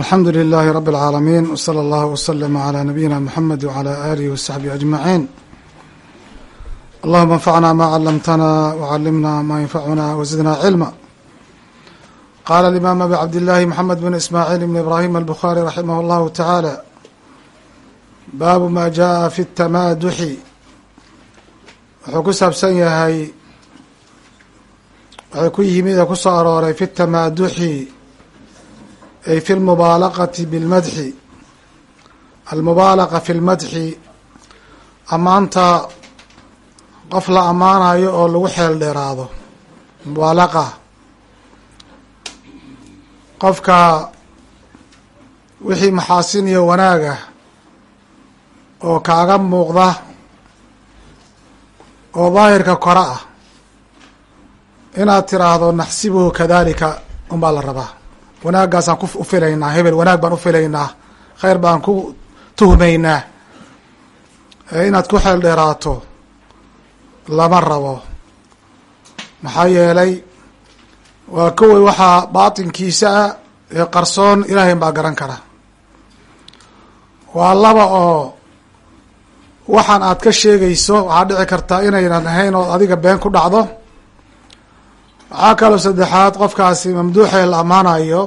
alxamdu لlh rb العaalamiin wslى اllah wslm عlى nabiyina mxamed wعlى alih وsaxbihi aجmaعin allahuma اnfacna ma clamtna wcalimna ma ynfacuna wزidna cilma qala اlimam abi cabdillahi mxamed bn ismaaعiil bn ibrahim albukhari raximah اllahu taعaalى baabu ma jaءa fi الtamaaduxi wuxuu ku saabsan yahay waxay ku yimid ee kusoo arooray fi الtamaaduxi ay fi lmubaalaqati bilmadxi almubaalaqa fi lmadxi ammaanta qof la ammaanayo oo lagu xeel dheeraado mubaalaqa qofka wixii maxaasin iyo wanaaga oo kaaga muuqda oo daahirka kore ah inaad tiraahdo naxsibuhu kadalika unbaa la rabaa wanaaggaasaan ku ufilaynaa hebel wanaag baan ufilaynaa khayr baan ku tuhmaynaa. Inaad ku xeel dheeraato lama rabo. Maxaa yeelay waa koway waxaa baatinkiisa ah ee qarsoon ilaahay baa garan kara. Waa laba oo waxaan aad ka sheegayso waxaa dhici kartaa inaynan ahayn oo adiga been ku dhacdo waxaa kaloo saddexaad qofkaasi mamduuxee la ammaanayo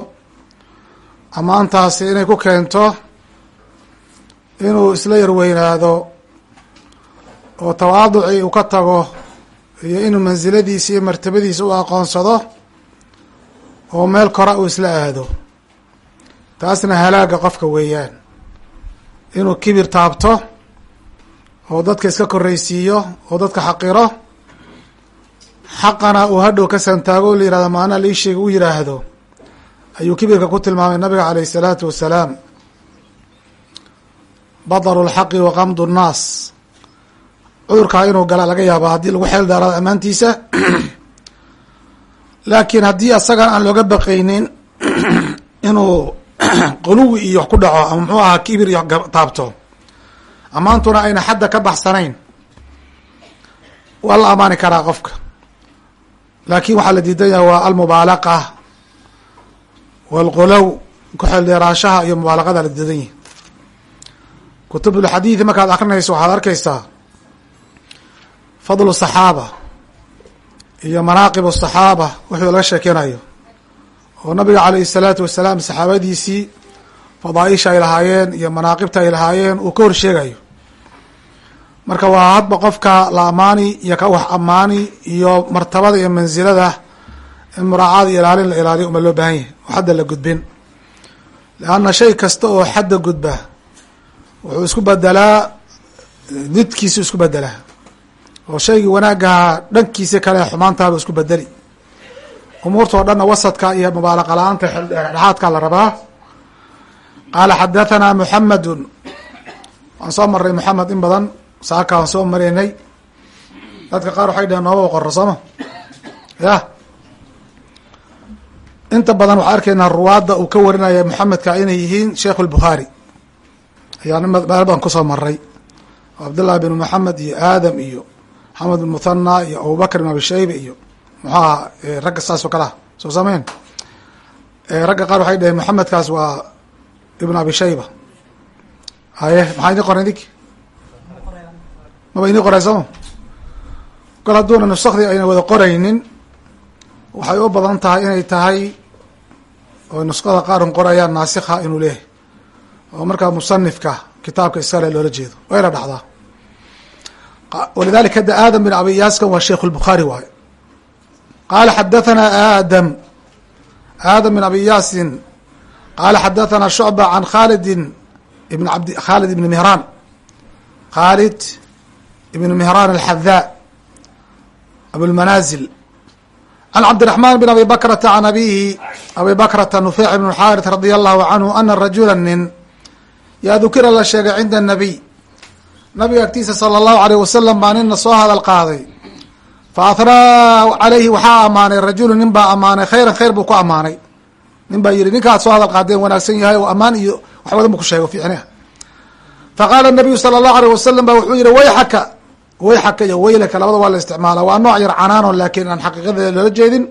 ammaantaasi inay ku keento inuu isla yarweynaado oo tawaaducii uu ka tago iyo inuu mansiladiisa iyo martabadiisa u aqoonsado oo meel kora uu isla aado. Taasna halaaga qofka weeyaan. Inuu kibir taabto oo dadka iska korreysiiyo oo dadka xaqiro xaqana uu hadhow ka santaago la yihahdo maanaa lii sheega u yidhaahdo ayuu kibirka ku tilmaamay nabiga caleyh isalaatu wasalaam. Badaru lxaqi wa qamdu nnaas. Cudurkaa inuu gala laga yaaba haddii lagu xeel daaraado ammaantiisa. Laakiin haddii asagan aan looga baqaynin inuu quluwi iyo wax ku dhaco ama muxuu ahaa kibir iyo taabto ammaantuna ayna xadda ka baxsanayn waa la amaani karaa qofka laakin waxaa la diidan yahay waa almubaalaqa walqolow ku-xeel dheeraashaha iyo mubaalaqada la diidan yahay. Kutubulxadiidi markaad akrinayso waxaad arkaysaa fadlu saxaaba iyo manaaqib saxaaba wixii laga sheekeynayo. Oo nabiga caleyhi salaatu wasalaam saxaabadiisii fadaaisha ay lahaayeen iyo manaaqibta ay lahaayeen uu ka hor sheegayo marka waa hadba qofka la amaani iyo ka wax amaani iyo martabada iyo mansilada in muraacada iyo ilaalin la ilaaliyo uma loo baahan yahay. Oo xadda la gudbin. Leanna shay kasta oo xadda gudba wuxuu isku bedelaa didkiisu isku bedelaa oo shaygii wanaagaha dhankiisa kale xumaantaaba isku bedeli umuurtao dhanna wasadka iyo mubaalaqa la'aanta dhexdhexaadka la rabaa. Qaala xadathana muxamedun waan soo maray moxamed in badan saaka waan soo maraynay dadka qaar waxay dhaheen nooba qoro sooma ya. Inta badan waxaa arkaynaa ruwaadda uu ka warinaya moxamedka inay yihiin sheikh lbukhaari ayaan meel badan ku soo maray cabdullah bin moxamed iyo aadam iyo maxamed bin muthana iyo abubakr bin abi shayba iyo muxuu aha ragga saas oo kale ah. Soo sameyn ragga qaar waxay dhaheen moxamedkaas waa ibn abi shayba. Haye maxaa idin qoray idink maba idin qoray sooma kol hadduuna nusakdii ayna wada qoraynin. Waxay u badan tahay inay tahay oo nusqada qaar un qorayaan naasikha inuu leeyahay. Oo markaa musanifka kitaabka iskale loola jeedo. Wayna dhacdaa. Walidalika hadda aadam bin abi yaaskan waa sheikh lbukhaari waayo qaala xadathana aadam. Aadam bin abi yaasin. Qaala xadathana shucba can khalidin ibn abd khalid ibn mihraan. Khalid ibn mihraan alxadaa abulmanazil can cabdiraxman bin abi bakrata can abihi abi bakrata nufeyc ibn xaarit radia allahu canhu ana rajula nin yaa dukira la sheegay cinda anabiy nabiga agtiisa sala allahu aleyh wasalam baa nina soo hadal qaaday. Fa athnaa calayhi waxaa ammaanay rajulu nin baa ammaanay khayran khayr buu ku ammaanay nin baa yihi ninkaad soo hadal qaadeen wanaagsan yahay oo ammaan iyo wax badan bu ku sheego fiicnah faqaala nabiyu sala allahu aleyh wasalam ba wuxuu yihi wayxaka wayxaka iyo weylaka labada waa la isticmaala waa nooc yar canaano laakiin aan xaqiiqadeeda loola jeedin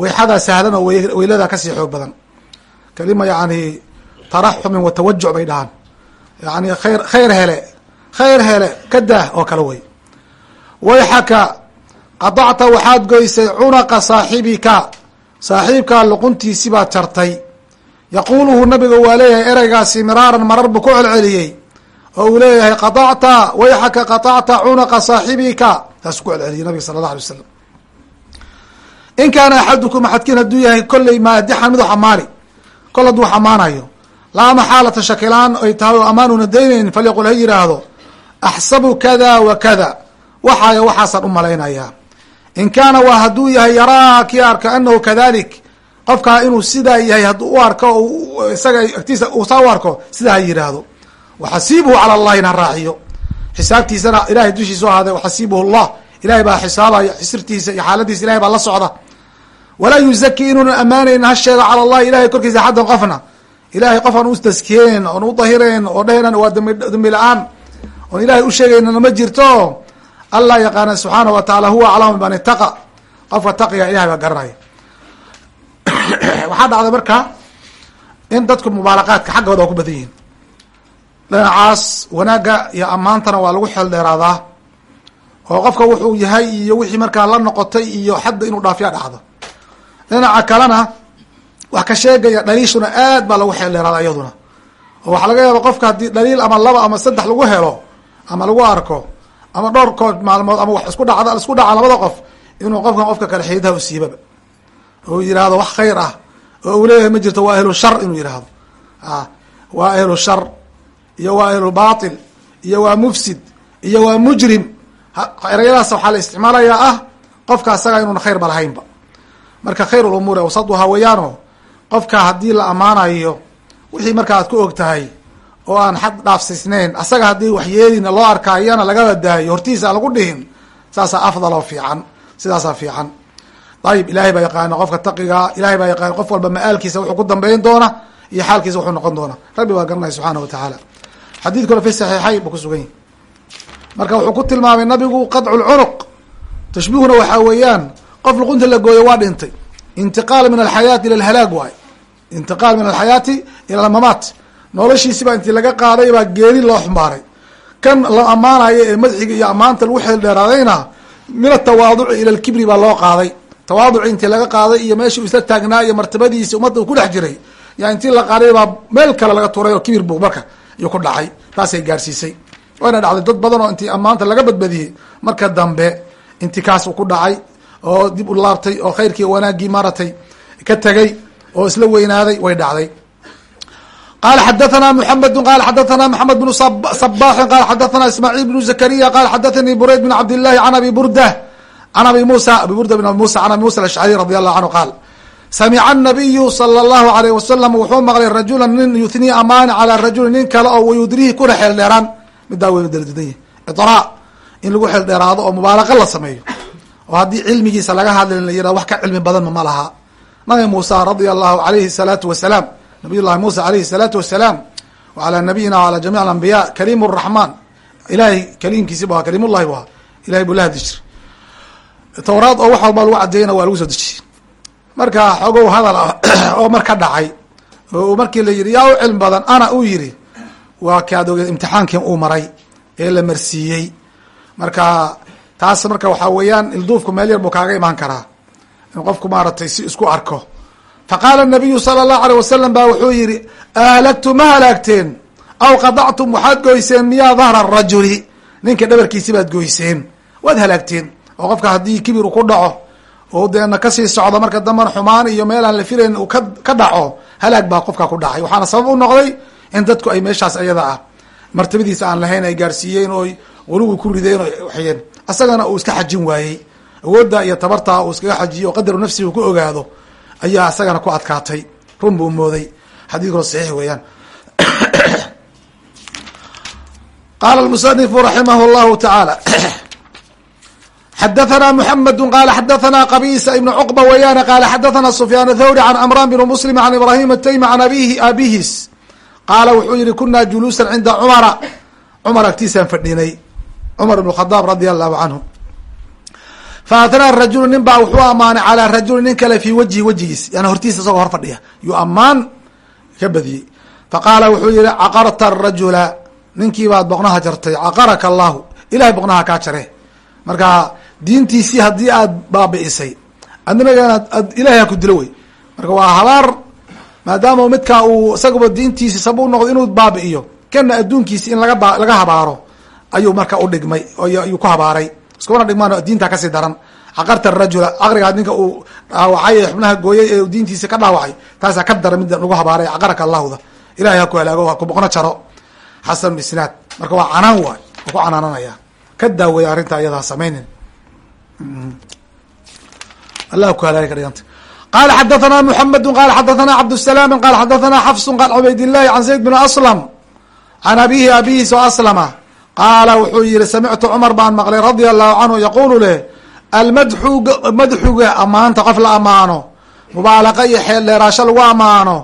wayxadaa sahlan oo weyladaa ka sii xoog badan. Kelima yani taraxumin wa tawajuc bay dhahaan. Yani khayr khayr hele khayr hele ka daah oo kale wey. Wayxaka qadacta waxaad goysay cunaqa saaxibika. Saaxiibkaa luquntiisi baad jartay. Yaquuluhu nabiga waa leeyahay ereygaasi miraaran marar buu ku celceliyey oo uu leeyahay qadacta wayxaka qatacta cunaqa saaxibika. Saasuu ku celceliyey nabiga sala allah alay wasalam in kaana axadukum axadkiin hadduu yahay kolley maadixan mid xamaani. Kol hadduu xamaanayo. Laa maxaalata shakilaan ay tahay oo amaanuuna daynaynin falyaqul ha yidhaahdo axsabu kada wa kada. Waxaaya waxaasaan u malaynayaa. In kaana waa hadduu yahay yaraa kii arka anahu kadalik. Qofkaa inuu sidaa yahay hadduu u arko isaga agtiisa uusaa u arko sidaa ha yidhaahdo waxasiibuhu cala allahi na raaciyo xisaabtiisana ilahay dushiisa u ahaaday waxasiibuhu llah ilahay baa xisaabaya xisirtiisa iyo xaaladiisa ilahay baa la socda walaa yuzaki inuunan ammaanayn ha sheego cala allahi ilahay korkiisa axaddan qofna ilahay qof aan u taskiyeyn oon u dahirayn oo dhehnan waa dambi la'aan oon ilahay u sheegaynana ma jirto allah yaqaana subxaana wa tacaala huwa aclamu biman itaqa qofka taqiga ilahay baa garanaya waxaa dhacday marka in dadku mubaalaqaadka xaggooda waa ku badan yihiin dhinacaas wanaagga iyo ammaantana waa lagu xeel dheeraadaa. Oo qofka wuxuu yahay iyo wixii markaa la noqotay iyo xadda inuu dhaafiya dhacdo. Dhinaca kalena wax ka sheegaya dhaliishuna aad baa lagu xeel dheeraada iyaduna. Oo waxaa laga yaaba qofka haddii dhaliil ama laba ama saddex lagu helo ama lagu arko ama dhowr kood maalmood ama wax isku dhacda isku dhaca labada qof inuu qofkan qofka kale xiidaha u siibaba. Oo yihahdo wax khayr ah. Oo uu leeyahay ma jirto waa ahlu shar inuu yihahdo waa ahlu shar iyo waa ahlu batil iyo waa mufsid iyo waa mujrim. Erayadaas waxaa la isticmaalayaa ah qofka asaga inuuna khayr ba lahaynba marka khayr lumuuri awsaduha weeyaano qofka haddii la ammaanayo wixii marka aad ku og tahay oo aan xad dhaafsiisnayn asaga haddii waxyeelina loo arkaayana lagaba daayo hortiisa aan lagu dhihin saasaa afdal oo fiican sidaasaa fiican. Ayib ilahay baa yaqaana qofka taqiga ilahay baa yaqaana qof walba ma-aalkiisa wuxuu ku dambeyn doona iyo xaalkiisa wuxuu noqon doona. Rabbi baa garanaya subxaana wa tacaala xadiidkuna fi saxiixayn buu ku sugan yahi marka wuxuu ku tilmaamay nabigu qadcu lcunuq tashbiihuna waxaa weeyaan qof luqunta la gooyo waa dhintay. Intiqaal min alxayaati ila alhalaag waay intiqaal min alxayaati ila almamaat noloshiisibaa intii laga qaaday baa geeri loo xumbaaray kan la ammaanayo ee madxiga iyo ammaanta lagu xeel dheeraadayna min atawaaduci ila alkibri baa loo qaaday. Tawaaduci intii laga qaaday iyo meeshii uu isla taagnaa iyo martabadiisi ummadda uu ku dhex jiray. Yaa intii la qaaday baa meel kale laga turay oo kibir buu marka iyuu ku dhacay taasay gaarsiisay wayna dhacday dad badan oo intii ammaanta laga badbadiyey marka dambe intikaas uu ku dhacay oo dib u laabtay oo khayrkii wanaaggii maaratay ka tegay oo isla weynaaday way dhacday qala xadathana mحamedu qala xadathana mحamed بن صbaxin qala xadathana ismاعيل بن زكريa qala xadathani burayd بن cabd الlahi an abi burda an abi musa abi burda بn abi musa an abi musa aلashcrي radي الlahu canhu qaal samica nabiyu sala allahu alayh wasalam wuxuu maqlay rajulan nin yuthnii amaani calaa rajulin nin kale oo wayudrihi kuna xeeldheeraan middaa waynu daradudan yahay. Iraa in lagu xeeldheeraado oo mubaalaqa la sameeyo oo haddii cilmigiisa laga hadlay la yihah wax ka cilmi badanma ma laha nabi muusa radia allahu alayhi salaatu wasalaam nabiy llahi muusa alayhi salaatu wasalaam waalaa nabiyina wala jamic alambiya kaliim raxmaan. Ilahay kaliimkiisi bu aha kaliim ullahi ahaa. Ilahay buu la hadli jir towraad oo wax walba lagu caddeeyana waa lagu soo dejiye marka xogow hadal oo marka dhacay oo markii la yihi yaa u cilmi badan ana uu yihi waa kaad ogeed imtixaankii uu maray ee la marsiiyey. Marka taas marka waxaa weeyaan ilduufku meel yar buu kaaga imaan karaa. In qofku maaragtay si isku arko. Faqaala nabiyu sala allahu aleyh wasalam baa wuxuu yihi ahlagtu ma halaagteen? Aw qadactum waxaad goyseen miyaa dahra rajuli? Ninka dhabarkiisi baad goyseen. Waad halaagteen. Oo qofka haddii kibir u ku dhaco oo deena ka sii socdo marka dambana xumaan iyo meel aan la filayn uu ka dhaco halaag baa qofka ku dhacay. Waxaana sabab u noqday in dadku ay meeshaas iyada ah martabadiisa aan lahayn ay gaarsiiyeen oo weligu ku rideen oo waxyeen asagana uu iska xajin waayey. Awoodda iyo tabartaa uu iskaga xajiyo oo qadaru nafsiga ku ogaado ayaa isagana ku adkaatay. Run buu mooday. Xadiidkoo saxiix weeyaan. Qaala almusanifu raximah llahu tacaala xadathana muxamedu qala xadathana qabisa ibn cuqba weeyaane qaala xadathana sufyaan thawri can amran bn muslim can ibrahim ataymi can abihi abihis qaala wuxuu yihi kunaa juluusan cinda cumara cumar agtiisaan fadhinay cumar ibn khadaab radia allahu canhu faatnaa rajulu nin baa wuxuu amaanay calaa rajuli nin kale fii wajhi wejigiis yani hortiisa isagoo hor fadhiya yuu ammaan ka badiyey faqaala wuxuu yihi caqarta arajula ninkii baad boqnaha jartay caqaraka allahu ilahay boqnaha kaa jare marka diintiisii haddii aad baabi'isay. Adnimagana ad ilahay ha ku dilo wey. Marka waa habaar maadaama midkaa uu isaguba diintiisi sab u noqdo inuu baabi'iyo kana adduunkiisi in laga laga habaaro ayuu marka u dhigmay ayuu ku habaaray. Iskuna dhigmaan diintaa ka sii daran. Caqarta arajula caqrigaa ninka uu dhaawacay ee xubnaha gooyay ee diintiisi ka dhaawacay. Taasaa ka daran mid lagu habaaray caqaraka allahuda ilahay ha halaago ha ku boqno jaro. Xasan isnaad marka waa canaan waay waa ku canaananaya. Ka daaweeya arrinta iyadaa samaynin allah ku halaagay ka dhiganta qala xadathana mحamedu qala xadathana cabdالsalaami qala xadathana xafsu qal cubaydالlahi can zayd bn aslam can abihi abihiis o aslama qaala wuxuu yihi samictu cumar baan maqlay radia allahu canhu yaqulu leh almadxu madxuga amaanta qof la amaano mubaalaqa iyo xeel dheeraasho lagu amaano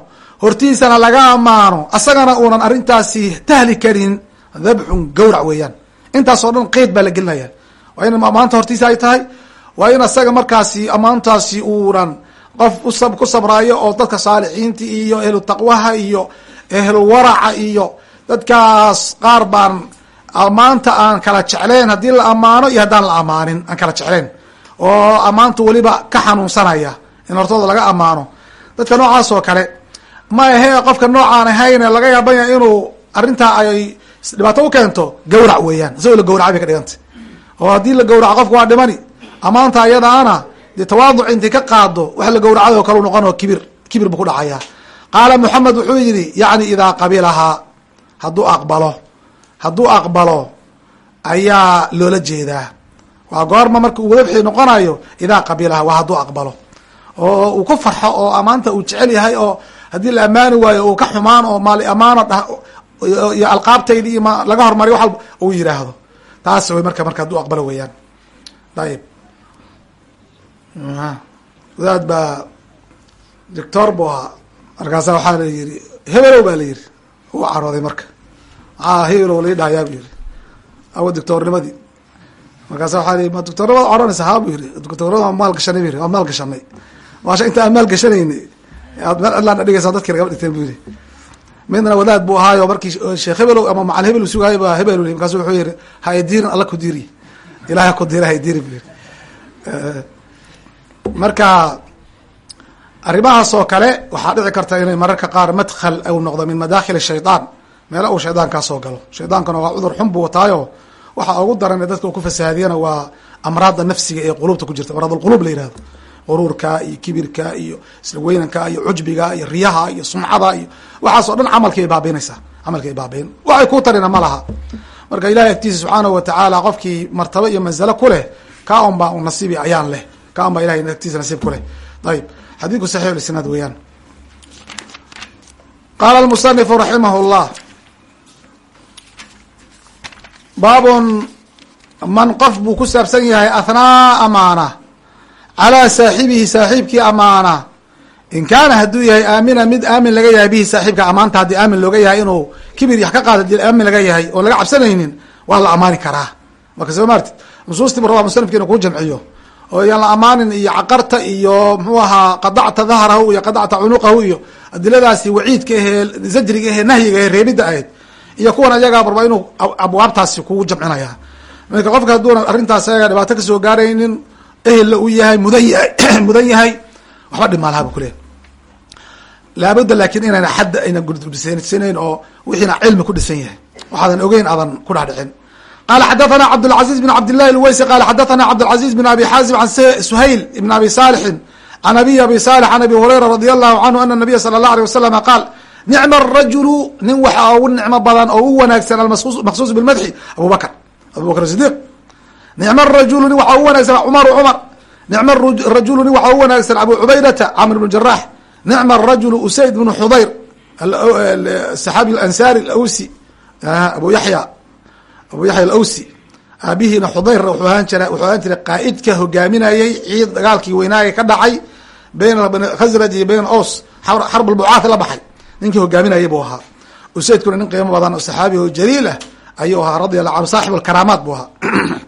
hortiisana laga amaano asagana uunan arrintaasi tahli karin dabxun gawrac weeyaan intaas oo dhan qeyd baa la gelinaya waa in amaanta hortiisa ay tahay waa in asaga markaasi amaantaasi uunan qof ku sabraayo oo dadka saalixiinta iyo ehlu taqwaha iyo ehlu waraca iyo dadkaas qaar baan amaanta aan kala jecleen haddii la amaano iyo haddaan la amaanin aan kala jecleen oo amaanta weliba ka xanuunsanaya in hortooda laga amaano dadka noocaas oo kale ma ahe qofka noocaan ahayn laga yaabanya inuu arrintaa ay dhibaato u keento gawrac weeyaan isagoo la gawracay ka dhigantay oo haddii la gawraco qofka waa dhimani amaanta ayadaana dee tawaaduc intay ka qaado wax la gawracay oo kale u noqon oo kibir kibir buu ku dhacaya. Qaala moxamed wuxuu yidhi yacni idaa qabilahaa hadduu aqbalo hadduu aqbalo ayaa loola jeedaa. Waa goorma marka uu dabxi noqonayo idaa qabilahaa waa hadduu aqbalo. Oo uu ku farxo oo amaanta uu jecel yahay oo haddii la ammaani waayo uu ka xumaan oo maali amaano dha iyo alqaabtaydi laga hormariyo wax walba uu yidhaahdo taas way marka marka hadduu aqbalo weeyaan. Ayib wadaad baa doctor bu ahaa markaasa waxaa la yihi hebelow baa la yihi u carooday marka. Maxaa hebelow lai dhahayaa bu yihi awa doctoornimadii markaasa waxaa li ma doctoornimada odhanaysa haa bu yihi doctoornimada waa maal gashanay bu yihi waa maal gashanay. Maasha inta aan maal gashanayni aad meel cidlaan dhigaysaa dadki nagama dhigteen bu yihi midna wadaad bu ahaayo markii sheekh hebelow ama macal hebel sugaayo ba hebel markaasu wuxuu yihi ha idiirin alla ku diiri. Ilahay ku diira ha idiiri bu yihi marka arrimahaas oo kale waxaa dhici karta inay mararka qaar madkhal u noqdo min madaakhil shayطaan meela uu shaydaan kaa soo galo shaydaankana waa cudur xun buu wataayo. Waxa ugu daran dadka uu ku fasaadiyana waa amraadda nafsiga ee qulubta ku jirta. Amraad la yihahdo quruurka iyo kibirka iyo isla weynanka iyo cujbiga iyo riyaha iyo sumcada iyo waxaas oo dhan camalkii ay baabiinaysaa camalkii ay baabiin. Waxay ku tarina ma laha. Marka ilahay agtiisa subxaanahu watacaala qofkii martabo iyo manzalo ku leh ka un un nasiibi ayaan leh. Ka un ilahay agtiisa nasiib ku leh. Ayib xadiidku saxiix isnaad weeyaan. Qaala almusanifu raximah llah baabun man qof buu ku saabsan yahay athnaa amaana calaa saaxibihi saaxiibkii amaana in kaana hadduu yahay aamina mid aamin laga yahay bihi saaxiibka amaanta haddii aamin looga yahay inuu kibir yax ka qaada di aamin laga yahay oon laga cabsanaynin waa la amaani karaa marka soo maartid nusuustii rabaa musanifka inu kuu jamciyo oo yaan la amaanin iyo caqarta iyo muxuu ahaa qadacta dahrahu iyo qadacta cunuqahu iyo adiladaasi waciidka ahee zajriga ahee nahyiga ahee reebidda ahayd iyo kuwan ayagaa barba inuu abwaabtaasi kugu jamcinaya marka qofka hadduuna arrintaas ayaga dhibaato ka soo gaaraynin ehella u yahay mudan yahay mudan yahay waxba dhimaalaha bu kuleeyahy laabudda laakin inayna xadda ayna gudbisanayn oo wixiina cilmi ku dhisan yahay waxaadan ogeyn aadan ku dhex dhicin qala xadathana cabdالcaزiز بn cabdالlahi اlweysi qala xadathana cabdالcaزiز بn abi xaazim an suhayl ibn abi salixin an abiy abi salix an abi hurayra radi allahu canhu ana nabiya salى الlah alيه waslama qaal nicma الrajulu nin waxa ugu nicmo badan oo u wanaagsan almaqsuus bilmadxi abu bakr abu bakr sidiq nicma rajulu nin waxaa u wanaagsan cumaru cumar nicma rajulu nin waxaa u wanaagsan abu cubaydata camr bnu jaraax nicma rajulu usayd bnu xudayr saxaabi ansaari awsi abu yaya abu yaxya alawsi. Aabihiina xudayrna wuxuu ahaan jira wuxuu ahaan jiray qaa-idka ciid dagaalkii weynaaga ka dhacay bayn khasraj iyo bayn aws. Xarb albucaati la baxay. Ninkii hogaaminayay buu ahaa. Usaydkuna nin qiimo badan oo saxaabi oo jaliil ah ayuu ahaa radi allahu anu saaxib alkaraamaat buu ahaa.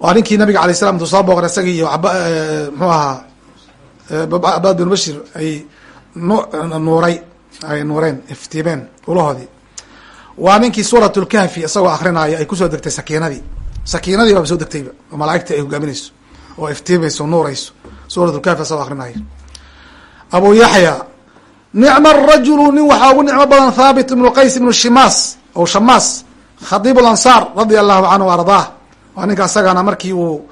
waa ninkii nabiga alay slam intuu soo booqray isagii iyo mxuu ahaa abaad bin bashir ay nuuray ay nuureen iftiimeen ulahoodii. Waa ninkii suurat lkahfi isagoo akrinaayo ay ku soo degtay sakiinadii. Sakiinadii baaba soo degtayba oo malaaigtii ay hogaaminayso oo iftiimayso nuurayso suurat lkahfi isagoo akrinaayo abu yaxya nicma rajulu nin waxaa ugu nicmo badan thaabit ibnu qays ibnu shimaas o shamaas khadiib lansaar radia allahu canhu ardaah waa ninka isagana markii uu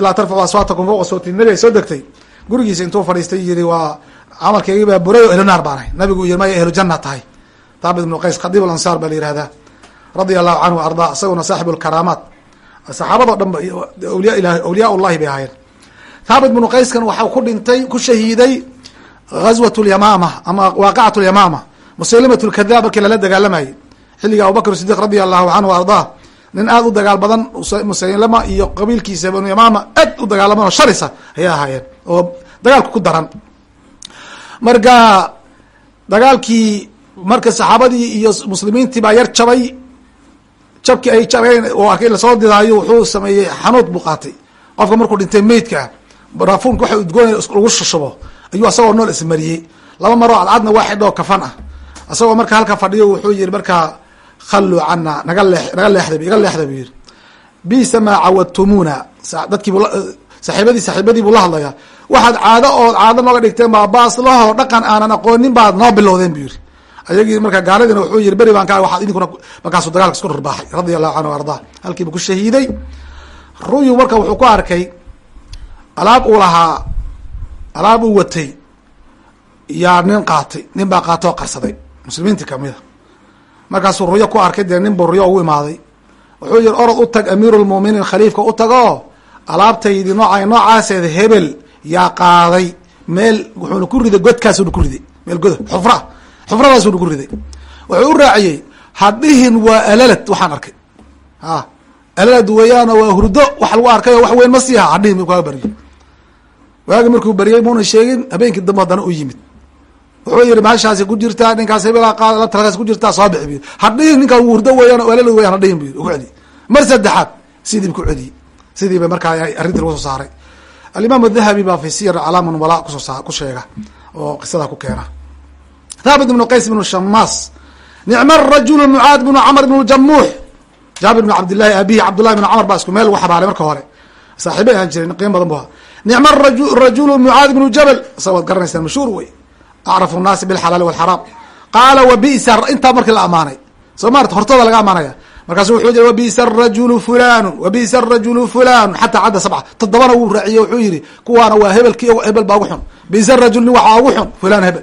laa tarfacu aswaatakum fawqa sawti. Nabi soo degtay. Gurigiisa intuu fadhiistay yiri waa camalkaygii baa buray oo ehlu naar baan ahay nabigu yiri maya ehlu janna tahay. Thaabit ibnu qays khadiib lansaar baa la yihahdaa radia allahu canhu ardaa isaguna saaxibu lkaraamaat saxaabadoo dhan ba bay ahaayeen. Thaabit ibnu qayskan waxau ku dhintay ku shahiiday gazwat lyamaama ama waaqicat lyamaama musalimat lkadaab markii lala dagaalamayay xilliga abubakr sidiq radia allahu canhu ardaa nin aada u dagaal badan musaylama iyo qabiilkiisa banu yamaama aad u dagaalaman oo sharisa ayay ahaayeen oo dagaalku ku daran. Marka dagaalkii marka saxaabadii iyo muslimiintii baa yar jabay. Jabkii ay jabeen oo arkay la soo didaayo wuxuu sameeyey xanuud buu qaatay. Qofka markuu dhintay meydkaa barafuunka waxa udgoonaya lagu shushubo. Ayuu asagoo nool ismariyey. Laba maroo cadcadna waa kafan ah. Isagoo marka halka fadhiyo wuxuu yihi markaa khalluu cana naga lee naga leexda iga leexda buu yihi bisa maa cawadtumuuna dadkiibu saxiibadii saxiibadii buu la hadlayaa. Waxaad caado oo caado nooga dhigteen baa baas lahoo dhaqan aanan aqoonin baad noo bilowdeen buu yihi ayagii marka gaaladiina wuxuu yihi beri baan ka waxaad idinkuna markaasuu dagaalka isku rarbaaxay radia allahu canhu ardaa. Halkiibu ku shahiiday. Ruyu marka wuxuu ku arkay alaab uu lahaa alaab uu watay yaa nin qaatay nin baa qaatay oo qarsaday. Muslimiintii kamida markaasuu ruyo ku arkay dee nin buu ruyo ugu imaaday. Wuxuu yihi orod u tag amiiru lmu'miniin khaliifka u tagoo alaabtaydi nooca noocaaseeda hebel yaa qaaday. Meel wuxuuna ku riday godkaasuna ku riday. Meel goda xufra xufradaasuna ku riday. Wuxuu u raaciyey hadhihin waa alalad waxaan arkay. A alalad weeyaano waa hurdo wax lagu arkay wax weyn ma siiha hadhihin kaaga baryo waagi markuu baryey muuna sheegin habeenkii dambe haddana u yimid wuxuu yihi maashaasi ku jirtaa ninkaas hebel talkaas ku jirtaa soo bixi hadhihin ninkaan hurdo weeyaan alalad weyan hadhihin bu ugu celiy mar saddexaad sidii ku celiyey sidii ba markaa arrintii lagu soo saaray. Alimaam dahabi baa fi siyar calaam nubala ku soo ku sheega oo qisada ku keena. Thaabit ibnu qays ibnu shamaas nicma rajulu mucaad bnu camr bnu jamuux jaabir bn cabdillahi abihi cabdullahi bn camr baa isku meel lagu xabaalay marka hore. Saaxiibay ahaan jireen qiimo badan bu ahaa nicma rajulu mucaad bnu jabal. Isaga garanaysaan mashhuur wey acrafu nnaasi bilxalaali walxaraam. Qaala wabisa intaa markii la amaanay. Soo maarata hortooda laga amaanaya. Markaasu wuxuu yiri wabisa rajulu fulanu wabisa rajulu fulanu xataa cadda sabca toddobana wuu raaciye wuxuu yihi kuwaana waa hebelki hebel baa ugu xun. Bisa rajul nin waxaa ugu xun fulan hebel.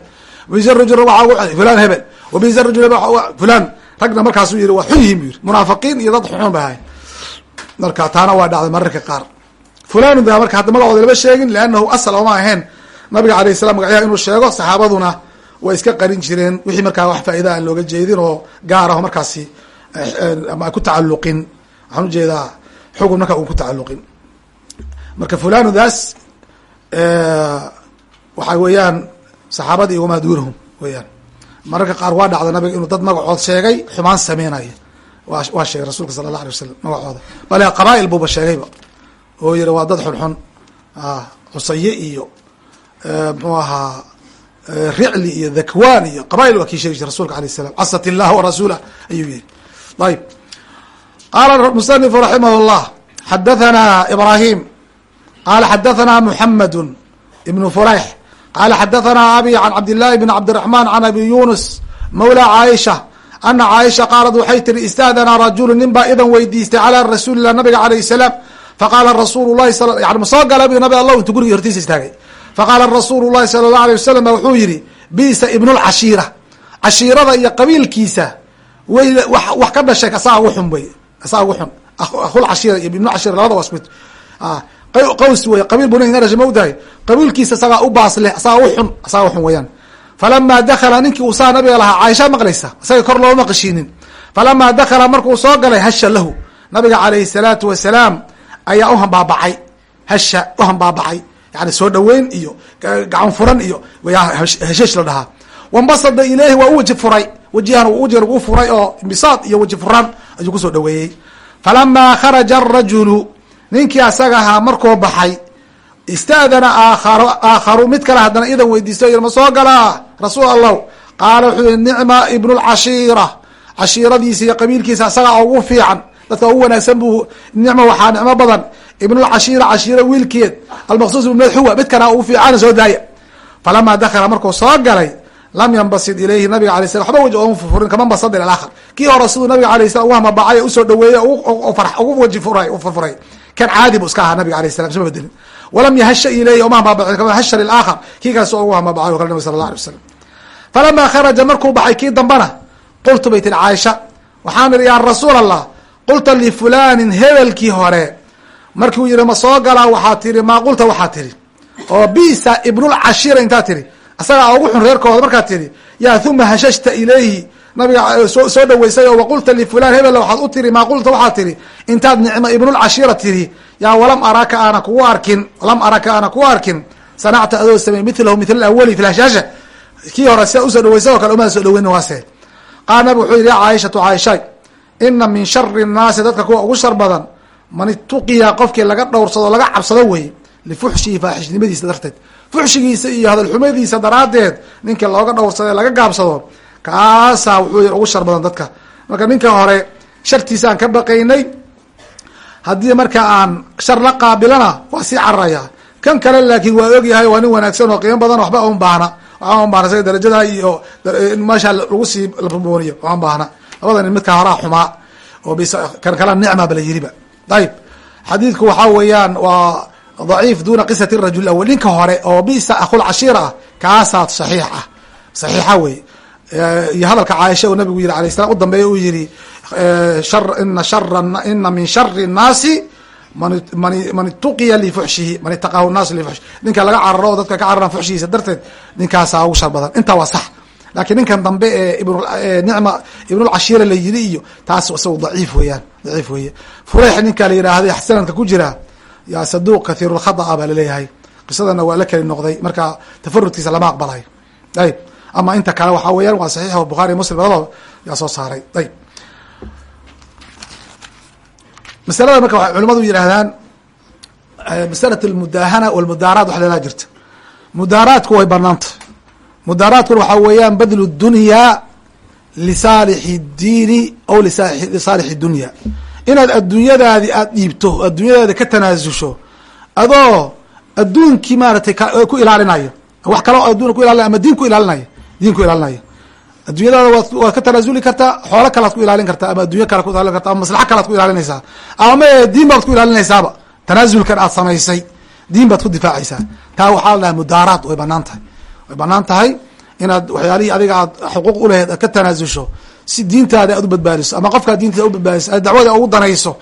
Bisa rajul waxaa ugu xun fulan hebel. Wabisa rajul fulan ragna markaasuu yihi waa xun yihiin bu yiri munaafiqiin iyo dad xun ba ahay marka taana waa dhacday mararka qaar. Fulanu da marka hadda magacooda lama sheegin liannahu asal ooma ahayn nabiga alayh salam magacyaha inuu sheego saxaabaduna way iska qarin jireen. Wixii markaa wax faa'iida aan looga jeedin oo gaar aho markaasi ama ku tacaluqin waxaan u jeedaa xugun marka un ku tacaluqin marka fulanudaas waxa weeyaan saxaabadii wamaa duunahum weeyaan. Mararka qaar waa dhacda nabiga inuu dad magacood sheegay xumaan sameynaya. Wa waa sheegay rasulka sala allah alay wasalam magacooda. Bale qabaa-il buuba sheegayba. Oo yihi waa dad xunxun. Xusaye iyo muxuu ahaa ricli iyo dhakwaan iyo qabaail waa kii sheegi jire rasulka alayh salam casat illah warasuulah ayuu yihi ayb qaala musanifu raximah llah xadathana ibrahim qala xadathana muxamadu ibnu fulayx qala xadathana abi can cabdillahi bn cabdiraxman can abi yunus mawla caaisha. Ana caaisha qaalat waxay tiri istaadana rajulu nin baa idan weydiistay calaa rasuulilah nabiga alayh salaam. Faqaala rasuulu lahi yani ma soo gala nabi allah intu guriga hortiisa istaagay faqaala rasuulu llahi sala allahu alay wasalam wuxuu yihi bisa ibnu lcashiira cashiirada iyo qabiilkiisa way wax ka dhashay asaa ugu xun wey asaa ugu xun akhul cashiira iyo ibnu cashiira labada waa isku qaws wey qabiil buu ninka ka dhashay maogtahay qabiilkiisa isagaa u baas leh asaa u xun asaa u xun weeyaan falamaa dakala ninkii uu saa nabiga lahaa caaisha maqlaysa isaga kor looma qashiinin falamaa dakala markuu soo galay hasha lahu nabiga calayhi salaatu wasalaam ayaa u hambaabacay hasha u hambaabacay yani soo dhaweyn iyo gacan furan iyo hesheesh la dhahaa. Wambasada ilayhi waa u weji furay wejihan wejigan uu furay oo imbisaad iyo weji furan ayuu ku soo dhaweeyey falamaa kharaja arajulu ninkii asaga ahaa markuu baxay istaadana aakharu aakharu mid kale haddana idan weydiisto yiri ma soo galaa rasuul allah qaala wuxuu yihi nicma ibnu lcashiira cashiiradiisa iyo qabiilkiisa isagaa ugu fiican dadka ugu wanaagsan bu nicma waxaa nicmo badan ibnulcashiira cashiira wiilkeed almaqsuus bimedxuwa midkana ugu fiican soo daaya. Falamaa dakala markuu soo galay lam yanbasid ilayhi nabiga alay slam waxba ooma furfurin kama basada ila akhar kii hore siduu nabiga alay slam ugu hamabacay u soo dhaweeyey ugu waji furay furfuray. Kan caadi bu iska ahaa nabiga alayh salam isma bedelin walam yahasha ilayhi oma hamabacin kama hasha lilakhar kii kaas ugu hamabacay o kale nabig sala allah alay wasalam falamaa kharaja markuu baxay kii dambana qultu bay tiri caaisha waxaan ihi yaa rasuul allah qulta lifulanin hebelkii hore markiu yihi ma soo galaa? Waxaa tiri maa qulta? Waxaa tiri oo bisa ibnulcashira intaa tiri isagaa ugu xun reerkooda markaad tiri yaa uma hashashta ilayhi. Nabiga soo dhaweysay oo waqulta lifulan hebel waxaad u tiri maa qulta? Waxaad tiri intaad nicma ibnulcashira tiri yaa walam araka aana kugu arkin lam araka aana kugu arkin. Sanacta adoo samey milahu mil awali fi hashaasha kii hore sidaa u soo dhaweysay oo kale umaa soo dhaweyn waase. Qaala nabig wuxuu yihi ya caaishatu caaishay ina min shari nnaasi dadka kuwa ugu shar badan man ituqiya qofkii laga dhowrsado laga cabsado wey lifuxshihi faaxishnimadiisa darteed. Fuxshigiisa iyo hadalxumadiisa daraaddeed ninkii looga dhowrsado laga gaabsado kaasaa wuxuu ugu shar badan dadka. Marka ninka hore shartiisaan ka baqaynay haddii marka aan shar la qaabilana waa sii cararaya kan kale laakiin waa ogyahay waa nin wanaagsan oo qiimo badan waxba un baahna. Waxba un baahna sida darajada iyo meesha lagu sii larumooniyo waxan baahna. Labada midka horaa xumaa oo bis kan kale nicma bala yiriba ayib xadiidku waxaa weeyaan waa daciif duna qisati rajul awal ninka hore oo bisa akhul cashiira ah kaasaa saxiix ah. Saxiixa wey iyo hadalka caaisha uu nabigu yihi alayh salam u dambeeya uu yihi ina shara ina min shari nnaasi man ituqiya lifuxshihi man itaqahu nas lifuxshi ninka laga cararo oo dadka ka cararan fuxshihiisa darteed ninkaasaa ugu shar badan intaa waa sax laakiin ninkan dambe ee ibnicma ibnulcashiira la yiri iyo taas isagu daciif weeyaan daciif weeye. Fureyx ninka la yidhaahday sanadka ku jira yaa saduuq kathiir lkhada'a baa la leeyahay qisadana waa la keli noqday marka tafarudkiisa lama aqbalayo ayib ama inta kale waxaa weeyaan waa saxiix o bukhari muslim labadaba yaa soo saaray. Ayib masalada marka waxay culimadu yidhaahdaan masalat almudaahana walmudaaraat waxa leelaha jirta. Mudaaraatku way banaanta mudaaraadkuna waxaa weeyaan badlu dunyaa lisaalixi diini aw lisaalixi dunya inaad adduunyadaadi aada dhiibto adduunyadaadi ka tanaasusho adoo adduunkii maaratay ku ilaalinayo wax kaloo adduun ku ilaalinayo ama diin ku ilaalinayo diin ku ilaalinayo adduunyadaada waad waad ka tanaasuli kartaa xoolo kalead ku ilaalin kartaa ama addunya kalead ku ilaalin karta ama maslaxo kalead ku ilaalinaysaa. Ama ma diin baad ku ilaalinaysaaba. Tanaasulkan aad samaysay diin baad ku difaacaysaa taa waxaa la dhaha mudaaraat way bannaan tahay way bannaan tahay inaad waxyaalihii adiga aad xuquuq uleheed aad ka tanaasusho si diintaada aad u badbaadiso ama qofkaad diintaada u badbaadiso aad dacwada ugu danayso.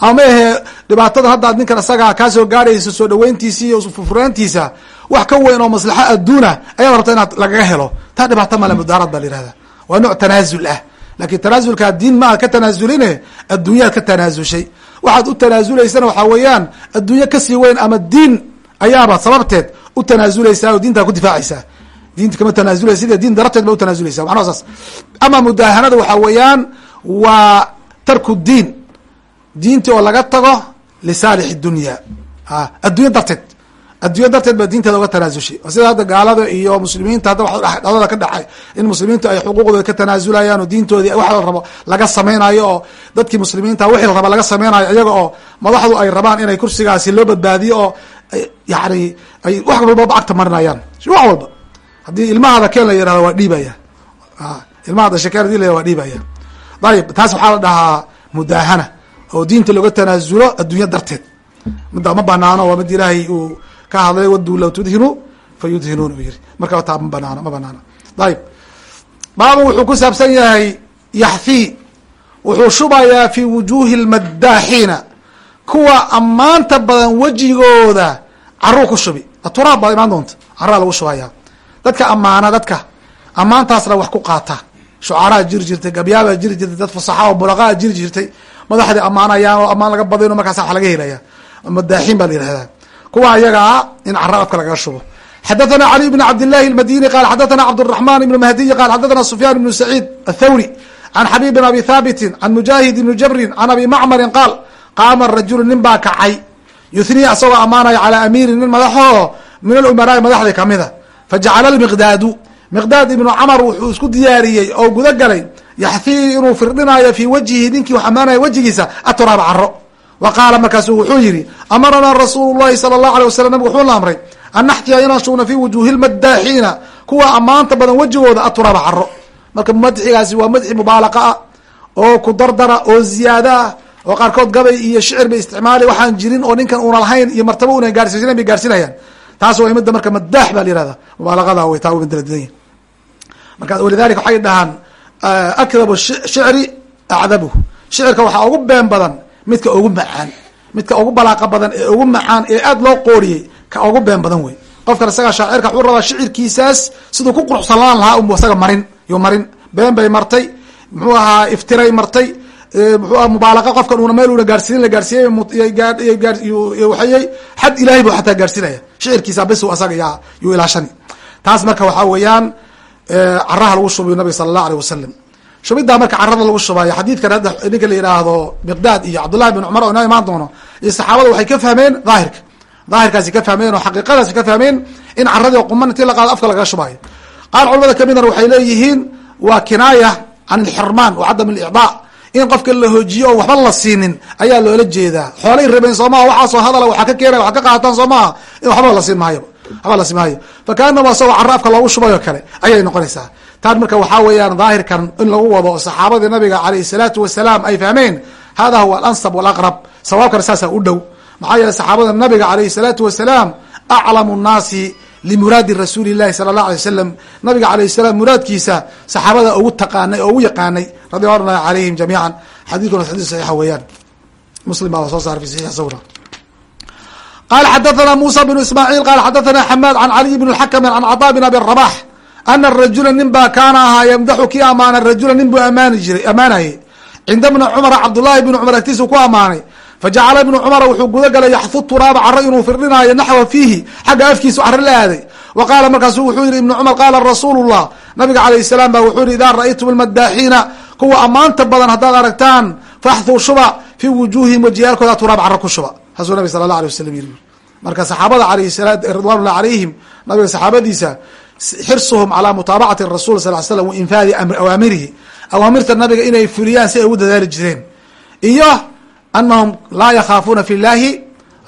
Ama ma ahe dhibaatadan haddaad ninkan isagaa kaasoo gaadhayso soo dhaweyntiisa iyo furfuraantiisa wax ka weyn oo maslaxo adduuna ayaad rabta inaad lagaga helo. Taa dhibaato male mudaaraad baa la yihahda waa nooc tanaasul ah. Laakiin tanaasulkaa diin ma aad ka tanaazuline adduunyaad ka tanaasushay waxaad u tanaasulaysana waxaa weeyaan adduunyo ka sii weyn ama diin ayaaba sababteed u tanaasuleysaa oo diintaa ku difaacaysaa diinta kama tanaasulay sida diin darabteed ba u tanaasuleysa macnaha saas. Ama mudaahanada waxaa weeyaan waa tarku diin. Diinti oo laga tago lisaalix dunya. A addunya darteed. Addunya darteed baa diinteeda uga tanaasushay sida hadda gaalada iyo muslimiinta hadda dhadada ka dhacay. In muslimiintu ay xuquuqdooda ka tanaasulayaan oo diintoodii wax la rabo laga sameynayo oo dadkii muslimiinta wixii la raba laga sameynayo iyaga oo madaxdu ay rabaan inay kursigaasi loo badbaadiyo oo yani ay wax walbaba agta marinayaan. Wax walba haddii ilmahaada keen la yihahdo waa dhiibaya. Ilmahaada shakeen haddii la waa dhiibaya. Ayib taas waxaa la dhahaa mudaahana oo diinta looga tanaasulo addunya darteed. Midda ma banaano waa mid ilaahay uu ka hadlay waduu law tudhinu fa yudhinuun u yiri marka taa ma ma banaano. Ayib baabu wuxuu ku saabsan yahay yaxthi wuxuu shubayaa fi wujuuhi lmadaaxiina kuwa ammaanta badan wejigooda caruu ku shubi. Aturaab baad imaan doonta caraa lagu shubaya dadka ammaana dadka ammaantaasna wax ku qaata. Shucaraa jiri jirtay gabyaabaa jiri jirtay dad fusaxa oo bulaqaa jiri jirtay. Madaxdii ammaanayaan oo ammaan laga badayno markaasa wax laga helaya. Madaaxiin baa la yihahdaa kuwa ayagaa in cara afka lagaga shubo. Xadathana caliy bn cabdillahi lmadini qaal xadathana cabdiraxman ibnu mahdiyi qaal xadathana sufyan ibnu saciid athawri can xabib bin abi thaabitin can mujaahid ibni jabrin can abi macmarin qaal qaama rajulu nin baa kacay. Yuhnii asagoo ammaanaya calaa amiirin nin madaxo min alumaraa madaxda kamida fajacala lmiqdaadu miqdaad ibnu camar wuxuu isku diyaariyey oo guda galay yaxfii inuu firdhinaayo fii wajhihi ninkii wax ammaanaya wejigiisa aturaaba caro wa qaala markaasu wuxuu yihi amaranaa rasuulu llahi sala allahu alay wasalam nabigu wuxuuna amray an naxtiya inaan shugno fii wujuuhi lmadaaxiina kuwa ammaanta badan wejigooda aturaaba caro marka madxigaasi waa madxi mubaalaqa ah oo ku dardara oo ziyaada ah oo qaarkood gabay iyo shicir bay isticmaali waxaan jirin oo ninkan una lahayn iyo martaba una gaarsiisan bay gaarsinayaan taas waa midda marka madaax baa la yihahda mubaalaqada way taa bedeladan marka walidalika waxay dhahaan akdabu shicri acdabuh shicirka waxaa ugu been badan midka ugu macaan midka ugu balaaqa badan ee ugu macaan ee aad loo qooriyey ka ugu been badan wey qofkan isaga shaacirka wuxuu rabaa shicirkiisaas siduu ku quruxsanaan lahaa unbu isaga marin yo marin been bay martay muxuu ahaa iftiray martay muxuu aha mubaalaqa qofkan una meel una gaarsiinin la gaarsiiyey xad ilahay bu xataa gaarsinaya shicirkiisa bes asaga ya yuu ilaashani. Taas marka waxaa weeyaan caraha lagu shubayo nabiga sala allahu aleyh wasalam shubiddaa marka carada lagu shubayo xadiidkan hadda ninka la yidhaahdo miqdaad iyo cabdullahi bin cumar oo inoo imaan doono iyo saxaabada waxay ka fahmeen daahirka. Daahirkaasi ka fahmeen oo xaqiiqadaasi ka fahmeen in caradii quman intii la qaado afka lagaga shubayo. Qaar culamada kamidna waxay leeyihiin waa kinaaya can ilxirmaan wa cadam alicdaa in qofka la hoojiyo oo waxba la siinin ayaa loola jeedaa. Xoolay rabeen soomaha waxaasoo hadala waxaa ka keenaya waxad ka qaataan soomaha in waxba la siin maayo waxba la siin maayo. Fakaanama isagoo carro afka loogu shubayoo kale ayay noqonaysaa. Taan marka waxaa weeyaan daahirkan in lagu wado oo saxaabadii nabiga alayh salaatu wasalaam ay fahmeen hada huwa alansab walaqrab sawaabkana saasaa u dhow. Maxaa yeele saxaabada nabiga alayhi salaatu wasalaam aclamu nnaasi limuraadi rasuuli llahi sala allah alay wasalam nabiga alayh salaam muraadkiisa saxaabada ugu taqaanay oo ugu yaqaanay radiallahu llahi calayhim jamiican. Xadiidkuna xadiis saxiixa weeyaan. Muslim baa soo saaray fi saxiix isaguna qala xadathana musa bnu ismaaciil qala xadathana xamaad can caliy bn lxakam can caطaa bin abi rabax ana rajula nin baa kaana ahaa yamdaxu kii amaana rajula nin buu amaani jiray amaanayay cinda bni cumara cabdullahi bni cumar agtiisu fajacala ibnu cumara wuxuu guda galay yaxu turaaba caro inuu firdhinaayo naxwa fiihi xagga afkiisu caro la aaday wa qaala markaasu wuxuu yihi ibnu cumar qaala rasuulu llah nabiga alayh salaam ba wuxuu yihi idaa ra'aytum almadaaxiina kuwa ammaanta badan haddaad aragtaan faxthuu shuba fii wujuuhihim wajiyaalkooda turaab caro ku shuba saasuu nabig sala allah alay wasalam yiri marka saxaabada alayh sala ridwan ullahi calayhim nabiga saxaabadiisa xirsuhum calaa mutaabacati rasul sal l slam wa infaadi awaamirihi awaamirta nabiga inay fuliyaan si ay ugu dadaali jireen iyo anahum laa yakhaafuuna fi llahi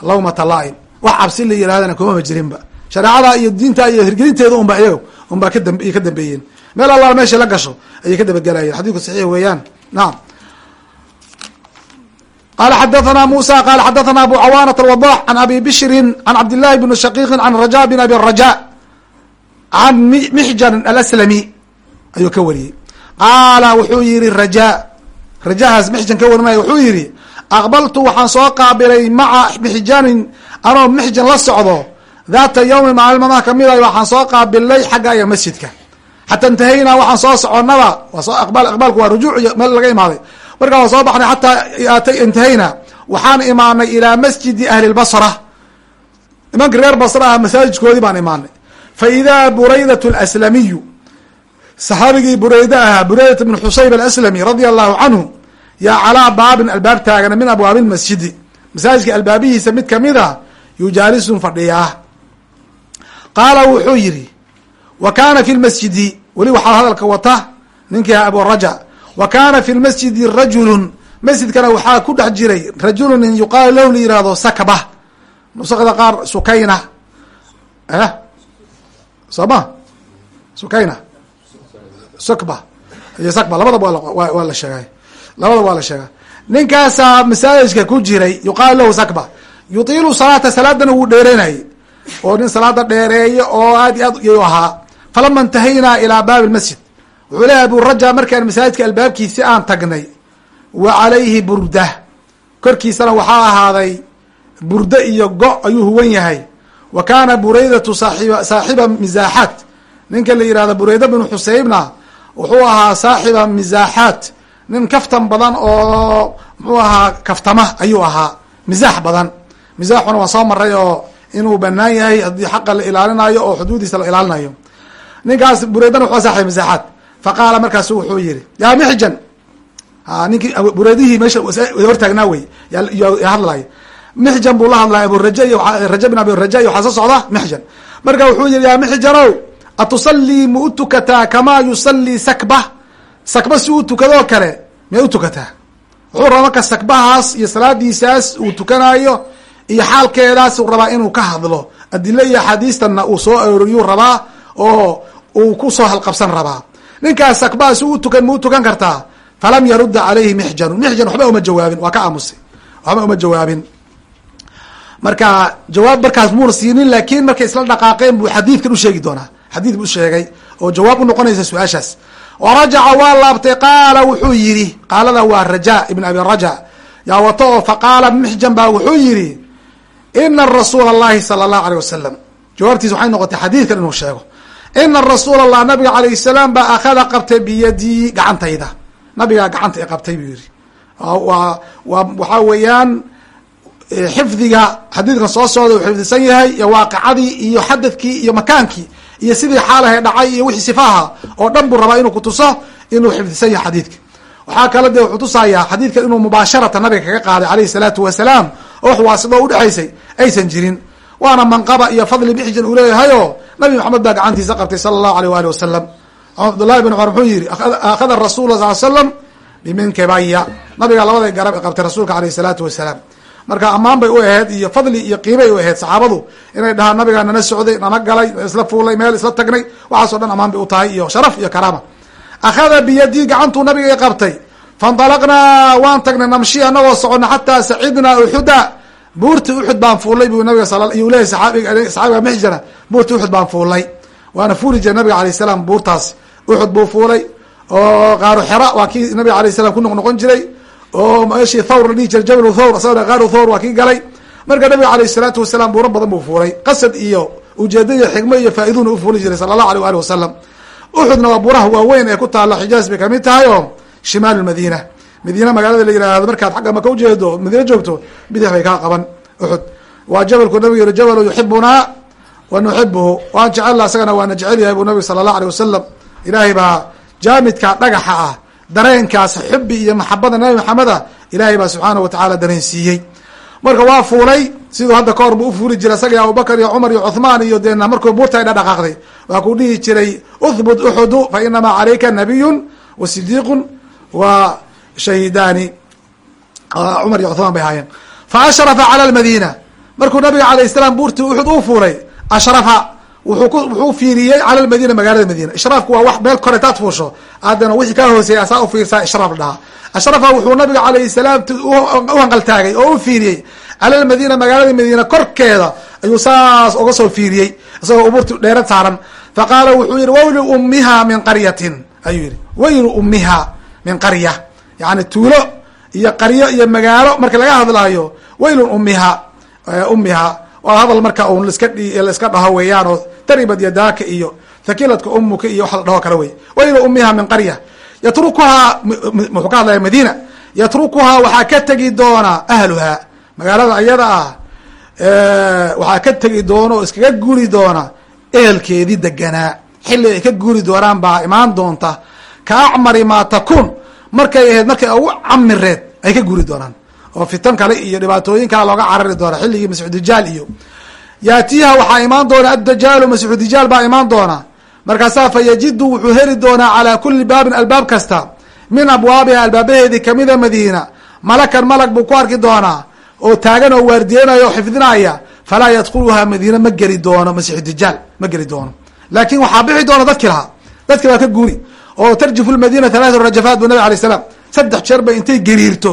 lawmata laaim wax cabsi la yirahdana kumama jirinba shareecada iyo diinta iyo hirgelinteeda unba iyago unbaa kadamb ka dambeeyeen meel allaal meesha la gasho ayay ka dabagelayeen xadidku saxiix weeyaan nacam qala xadathana musa qala xadathana abu cawaanat alwadax can abi bishrin can cabdillahi bni shaqiiqin can raja bin abi raja can mixjan alaslami ayuu ka wariyey qaala wuxuu yihi raja rajahaas mixjan ka warinaya wuxuu aqbaltu waxaan soo qaabilay maca mixjanin anoo mixjan la socdo daata yawmin maalmamaha kamida waxaan soo qaabilay xagga aya masjidka xata intahaynaa waxaan soo aqbal iqbaalku waa rujuuc iyo meel laga imaaday markaa waan soo baxnay xataa intahaynaa waxaan imaanay ilaa masjidi ahli lbasra reer basra ah masaajidkoodii baan imaanay fa idaa buraydat alaslamiyu saxaabigii bureyda ahaa bureydat bn xusayb alaslami radia allahu canhu yaa calaa baabin albaab taagana min abwaabi masjidi. Masaajidka albaabihiisa mid ka mid a yujaalisun fadhiyaa qaala wuxuu yihi wa kaana fi lmasjidi weli waxaa hadalka wata ninkii aburaja wa kaana fi lmasjidi rajulun masjidkana waxaa ku dhex jiray rajulun in yuqaalu lahu la yihahdo sakba nusakda qaar sukayna. Eh? Soo ma sukayna? Sukba. Iyo sakba labadaba waa la sheegay labada waa la sheegaa ninkaasaa masaajidka ku jiray yuqaalu lahu sakba yutiilu salaata salaadana wuu dheereynayay oo nin salaada dheereeyo oo aad iyo aad yuu ahaa falama intahaynaa ilaa baabi lmasjid wuxuu leeyahy aburaja markaan masaajidka albaabkiisi aan tagnay wa calayhi burda. Korkiisana waxaa ahaaday burdo iyo go ayuu huwan yahay. Wa kaana buraydatu saaiba saaxiba misaaxaat ninka la yihahdo bureyda bnu xuseybna wuxuu ahaa saaxiba misaaxaat nin kaftan badan oo muxuu ahaa kaftama ayuu ahaa. Misaax badan. Misaaxuna waa soo maray oo inuu banaan yahay haddii xaqa la ilaalinayo oo xuduudiisa la ilaalinayo ninkaas bureydana wuxuu saaxiba misaaxaat faqaala markaasu wuxuu yihi yaa mixjan. Ninkii bureedihii meesha hortaagnaa wey. Hadlay. Mixjan buu la hadlaya aburaja iyo raja bin abi raja iyo waxaa soo socda? Mixjan. Marka wuxuu yihi yaa mixjanow atusallii ma kamaa yusallii sakba sakba si uu tukadoo kale may u tukataa. Wuxuu rabaa marka sakbahaas iyo salaadiisaas uu tukanaayo iyo xaalkeedaas uu rabaa inuu ka hadlo. Adilo iyo axaadiistanna uu soo arooriyuu rabaa oo uu ku soo halqabsan rabaa. Ninkaas sakbaha si u tukan ma u tukan kartaa? Falam yarudda calayhi mixjanu. Mixjan waxba uma jawaabin waa ka aamusay. Waxba uma jawaabin. Marka jawaab markaas muuna siinin laakin markay isla dhaqaaqeen buu xadiidkan usheegi doonaa. Xadiid buu sheegay oo jawaab unoqonaysa su'aashaas warajaca waa laabtay qaala wuxuu yidhi qaalada waa raja ibn abi raja yaa wato oo faqaala mixjan baa wuxuu yidhi ina rasuula allahi sala allahu aleyh wasalam jawaabtiis waxay noqotay xadiidkan inuu sheego ina rasuula allah nabiga alayh salaam baa akhada qabtay biyadii gacantayda nabigaa gacanta i qabtay buu yihi waa waxaa weeyaan xifdiga xadiidkan soo socda uu xifdisan yahay iyo waaqicadii iyo xadadkii iyo makaankii iyo sidii xaalahay dhacay iyo wixii sifaha oo dhan buu rabaa inuu kutuso inuu xifdisan yahay xadiidka. Waxaa kale dee wuxuu tusayaa xadiidkan inuu mubaasharatan nabiga kaga qaaday alayhi salaatu wasalaam oo wax waasidoo udhexaysay aysan jirin. Waana manqaba iyo fadli mixjan uu leeyahay oo nabi maxamed baa gacantiisa qabtay sala allahu aleyh waali wasalam cabdullahi bin cumar muxuu yihi akhada rasul sal slam biminkebaya nabigaa labaday garab qabtay rasuulka aleyh salaatu wasalaam marka ammaan bay u ahayd iyo fadli iyo qiimay u ahayd saxaabadu inay dhahaan nabigaa nana socday nana galay isla fuulay meel isla tagnay. Waxaasoo dhan ammaan bay u tahay iyo sharaf iyo karaama. Akhada biyadii gacantuu nabiga qabtay. Faindalaqnaa waan tagnay namshi anagoo socona xataa sacidnaa uxuda. Buurti uxud baan fuulay bu nabiga yu leyahy saxaabiga mixjana buurti uxud baan fuulay. Waana fuuli jiray nabiga alayh salaam buurtaas. Uxud buu fuulay. Oo qaaru xera waa kii nabiga alayh salam ku noq noqon jiray oo meeshii thawr la dhihi jiray jabal thawr asagona qaaru thawr waa kii galay. Marka nabiga alayh salaatu wasalaam buuro badan buu fuulay. Qasad iyo ujeeda iyo xigmo iyo faa-iduna u fuuli jiray sala allahu aleyh waali wasalam uxudna waa buuraha waaweyn ee ku taalla xijaaz bay ka mid tahay oo shimaal madiina. Madiina magaalada la yihahdo markaad xagga maka ujeedo madiina joogto bidix bay kaa qaban uxud waa jabalku nabigu yihi jabalu yuxibunaa wa nuxibuhu waan jecella isagana waana jecel yahay buu nabigu sala allah aleyh wasalam ilaahay baa jaamidka dhagaxa ah dareenkaas xubi iyo maxabada nabi maxamed ah ilaahay baa subxaanah watacaala dareensiiyey. Marka waa fuulay siduu hadda kahor buu ufuuli jiray isaga iyo abubakar iyo cumar iyo cuthmaan iyo dee markuu buurta dha dhaqaaqday waa kuu dhihi jiray uthbut uxudu fa inamaa calayka nabiyun wa sidiiqun wa shahidaani cumar iyo cuthmaan bay ahaayeen. Fa ashrafa cala lmadiina markuu nabiga alayh salaam buurtii uxud uu fuulay ashrafa wuxuu fiiriyey cala lmadiina magaalada madiina. Ishraafku waa wax meel kore taad fuusho. Aadana wixii kaa hooseeya asaa ufiirsaa ishraaf la dhahaa ashrafa wuxuu nabiga alayh salaam u hanqaltaagay oo u fiiriyey. Cala lmadiina magaalada madiina korkeeda ayuu saas uga soo fiiriyey isagoo umuurti dheerad saaran. Faqaala wuxuu yihi waylu ummiha min qaryatin. Ayuu yihi waylu ummiha min qarya. Yani tuulo iyo qaryo iyo magaalo marka laga hadlaayo waylun ummiha ummiha waa hadal marka un laska dhaho weeyaan oo taribad yadaaka iyo thakiladka umuka iyo wax la dhaho kale wey waylu ummiha min qarya. Yatrukuhaa muxuu ka hadlaya madiina? Yatrukuhaa waxaa ka tegi doona ahluhaa magaalada ayada ah waxaa ka tegi doona oo iskaga guri doona ehelkeedii deganaa. Xilli ay ka guri doonaan baa imaan doonta. Ka acmari maa takuun markay ahayd markay ugu camireed ay ka guri doonaan oo fitan kale iyo dhibaatooyin kale looga carari doona xilligii masixudijaal iyo yaatiiha waxaa imaan doona addajaalu masixudijaal baa imaan doona. Markaasaa fa wuxuu heli doonaa calaa kuli baabin albaab kasta. Min abwaabiha albaabaheedii kamida madiina. Malakan malag buu ku arki doonaa oo taagan oo waardiyeynayo o xifdinaya. Falaa yadkhuluhaa madiina ma geli doono masixudijaal ma geli doono. Laakin waxaa bixi doona dadki lahaa. Dadki baa ka guuri. Oo tarjifu lmadiina halaata rajafaat bu nabi alay salaam. Saddex jeer bay intay gariirto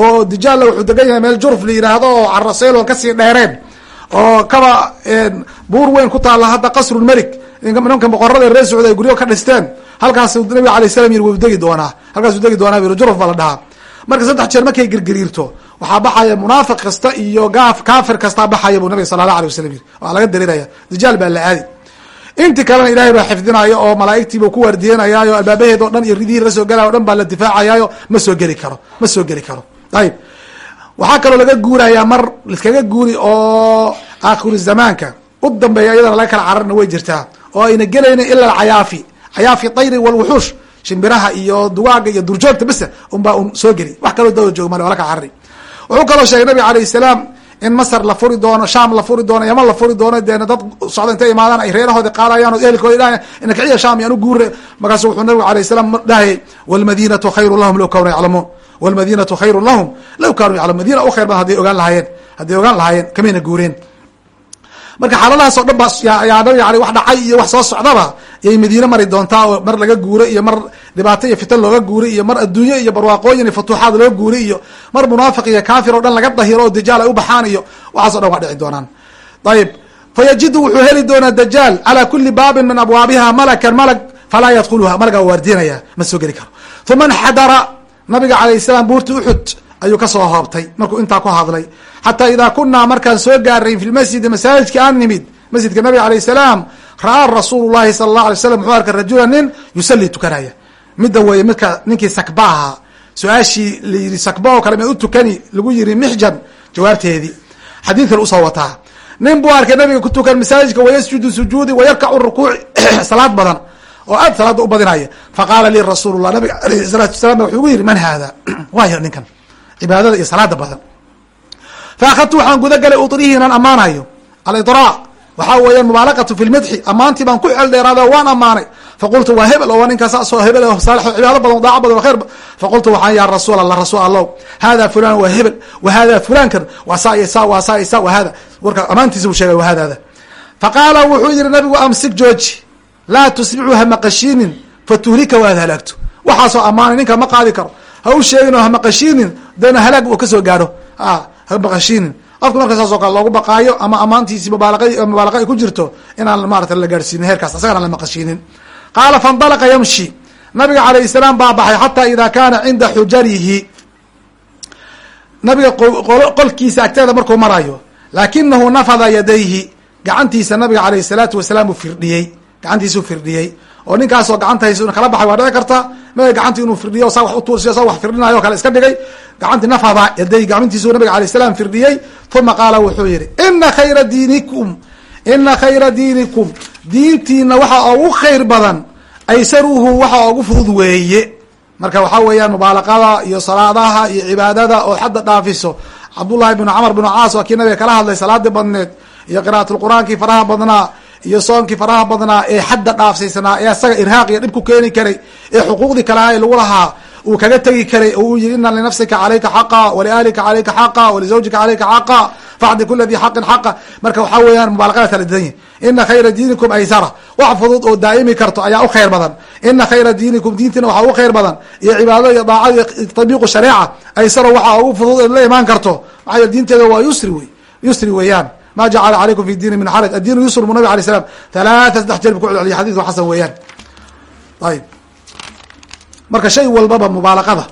oo dijaalla wuxuu degan yahay meel jurf la yidhaahdo oo caraseyloon ka sii dheereen oo kaba buur weyn ku taalla hadda qasrulmelik nimanka boqorada reer socda ay guryo ka dhisteen. Halkaas nabiga alay salam yiri wuu degi doonaa. Halkaasuu degi doonaa yiri jurf baa la dhahaa. Marka saddex jeer markay girgariirto waxaa baxaya munaafiq kasta iyo gaaf kaafir kastaa baxaya buu nabiga sala allah alay wasalam yiri. Waa laga darinaya dijaal baa la aadi. Inti kalena ilaahay baa xifdinaayo oo malaa'igtiiba ku waardiyanayaayo albaabaheed o dhan iyo ridihii la soo gelaya o dhan baa la difaacayaayo. Ma soo geli karo ma soo geli karo ayib waxaa kaloo laga guurayaa mar liskaga guuri oo aakhiru zamaanka. U dambeeya iyadana laga kala cararna way jirtaa oo ayna gelaynin ila alcayaafi. Cayaafi tayri walwuxuush shimbiraha iyo dugaaga iyo durjoogta bese unbaa un soo geli. Wax kaloo daba joog male waa la kala carari. Wuxuu kaloo sheegay nabiga alayh salaam in masr la furi doono sham la furi doono yaman la furi doono deena dad socda intay imaadaan ay reerahoodi qaadayaan o ehelkooda dhahay inakaciya sham yaan u guure markaasu wuxuu nabigu alayh salam dhahayay wlmadinatu khayru lahum law kaanuu yaclamuun wlmadinatu khayru lahum law kaanuu yaclamun madina u khayr badan haday ogaan lahaayeen hadday ogaan lahaayeen kamayna guureen marka xaaladahaas oo dhan ba yaa nabiga ale wax dhacay iyo wax soo socdaba yay madiine mari doontaa oo mar laga guuray iyo mar dhibaato iyo fitan looga guuray iyo mar adduunye iyo barwaaqooyin iyo futuuxaad loo guuray iyo mar munaafiq iyo kaafir o dhan laga dahiro oo dajaal ay u baxaan iyo waxaas o dhan waa dhici doonaan ayib fayajidu wuxuu heli doonaa dajaal calaa kuli baabin min abwaabiha malakan malag falaa yadkhuluha malagaa waardiinaya ma soo geli karo uma nxadara nabiga alayh salaam buurti uxud ayuu ka soo hoobtay markuu intaa ku hadlay xataa idaa kunaa markaan soo gaarayn fi lmasjidi masaajidka aan nimid masjidka nabiga alayh salaam ra'aa rasuulu llahi sala allah alay slam muxuu arkay rajula nin yusalii tukanaya. Midda weeye midka ninkii sakba ahaa su'aashii la yidhi sakba oo kale ma u tukani lagu yiri mixjan jawaabteedii. Xadiidkan u soo wataa. Nin buu arkay nabiga ku tukan masaajidka wayasjudu sujuudi wayarkacu rukuuci salaad badan oo aad salaada u badinaya faqaala lii rasuul lah nabiga alayhi salaatu wasalam wuxuu gu yidhi man haada? Waayo ninkan. Cibaadada iyo salaada badan. Fa akhadtu waxaan guda galay udrihi inaan ammaanayo. Alidraa waxaa weeyaan mubaalaqatu fi lmadxi ammaantii baan ku xel dheeraada waan ammaanay. Faqultu waa hebel oo waa ninkaa saasoo hebel oo saalix oo cibaado badan daaco badan o khayr faqultu waxaan ya rasuul allah rasuul allow hada fulan waa hebel. Wa hada fulankan. Waa saa iyo saa waa saa iyo saa wa hada warka ammaantiisa uu sheegay wa hadaada faqaala wuxuu yihi nabigu amsik jooji laa tusbicu hamaqashiinin fatuhlika waad halaagto waxaasoo ammaanay ninka ma qaadi karo. Ha u sheegin oo hamaqashiinin deena halaag uu ka soo gaadho. Hamaqashiinin qofka marka saas oo kale loogu baqaayo ama ammaantiisi mubaalaqa mubaalaqa ay ku jirto inaan maarata la gaadhsiinin heerkaas asagana la maqashiinin. Qaala faindalaqa yamshi. Nabiga calayh salaam baa baxay xataa ida kaana cinda xujarihi. Nabiga qolkiisa agteeda markuu marayo laakinahu nafada yadayhi gacantiisa nabiga alayh salaatu wasalaam uu firdhiyey gacantiisuu firdhiyey. Oo ninkaasoo gacanta hays kala baxay waa dhici karta. Ma gacanti inuu firdhiyo saa wax utuursiyo saa wax firdhinayo kale iska dhigay. Gacanti nafada yaday gacantiisu nabiga alayh salaam firdhiyey. Uma qaala wuxuu yihi ina khayra diinikum ina khayra diinikum diintiina waxaa ugu khayr badan aysaruhu waxaa ugu fudud weeye. Marka waxaa weeyaan mubaalaqada iyo salaadaha iyo cibaadada oo xadda dhaafiso. Cabdullahi bnu camr bnu caas waa kii nabiga kala hadlay salaadii badneed iyo qira'at lqur'aankii faraha badnaa iyo soonkii faraha badnaa ee xadda dhaafsaysanaa ee asaga irhaaq iyo dhib ku keeni karay ee xuquuqdii kalaha ee lagu lahaa uu kaga tegi karay oo uu yihi ina linafsika calayka xaqa waliahlika calayka xaqa walizawjika calayka xaqa facdi kula di xaqin xaqa. Marka waxaa weeyaan mubaalaqada kala didan ina khayra diinikum aysara wax fudud oo daa'imi karto ayaa u khayr badan. Ina khayra diinikum diintiina waxaa ugu khayr badan iyo cibaadada iyo daacada iyo tabiiqu shareeca aysara waxaa ugu fudud eed la imaan karto. Maxaa yel diinteeda waa yusri wey yusri weeyaan ma jacala calaykum fi diini min xaraj. Addiinu yusr bu nabig alay slam halaata saddex jeer bu ku celceliya xadidku xasan weeyaan. Ayib. Marka shay walbaba mubaalaqada.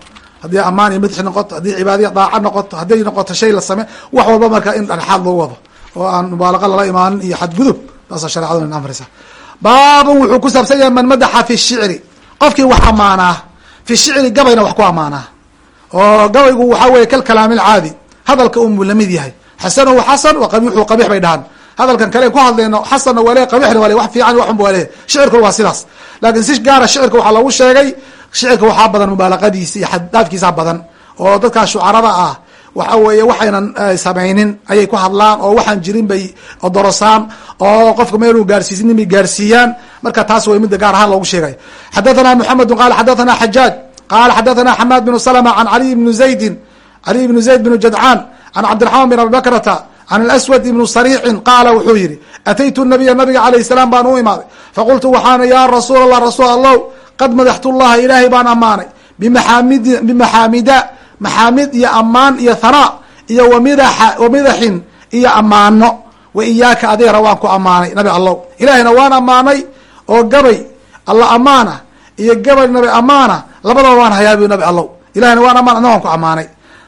Haddii ammaan iyo madxi noqoto haddii cibaadaya daaca noqoto hadday noqoto shay la same wax walba marka in dhexaad loo wado oo aan mubaalaqa lala imaanin iyo xadgudub taasa sharecadu in amrisa baabun wuxuu ku saabsan yahay man madaxa fi shicri. Qofkii wax amaanaa fi shicri gabayna wax ku amaanaa oo gabaygu waxaa weye kal kalaami lcaadi hadalka unbuu la mid yahay xasanahu xasan wa qabiixu qabiix bay dhahaan. Hadalkan kale ku hadlayno xasanna waa le qabiixna waa le wax fiican waxunba waa le shicirkuna waa sidaas. Laakiin si gaara shicirka waxaa loogu sheegay shicirka waxaa badan mubaalaqadiisa iyo xaddhaafkiisa badan. Oo dadkaa shucarada ah waxa weeye waxaynan samaynin ayay ku hadlaan oo waxaan jirin bay odorosaan oo qofka meeluu gaarsiisinin bay gaarsiiyaan. Marka taas way midda gaar ahaan loogu sheegay. Xadathana muxamedu qala xadathana xajaaj qala xadathana xamaad bnu salma can caliy bni zaydin caliy bnu zayd bnu jadcaan can cabdiraxmaan bin abi bakrata can alaswad ibnu sariicin qaala wuxuu yihi ataytu nabiya nabiga alayh salaam baan u imaaday. Faqultu waxaana ya rasuul allah rasuul allow qad madaxtu llaha ilaahay baan ammaanay. Bimaxaamid bimaxaamida maxaamid iyo ammaan iyo hanaa iyo wamidaxa wamidaxin iyo ammaano wa iyaaka adeera waan ku ammaanay nabi allow ilaahayna waan ammaanay oo gabay alla ammaana iyo gabay nabi ammaana labadaba waan hayaabi nabi allow ilahayna waan amaan adna ku ammaanay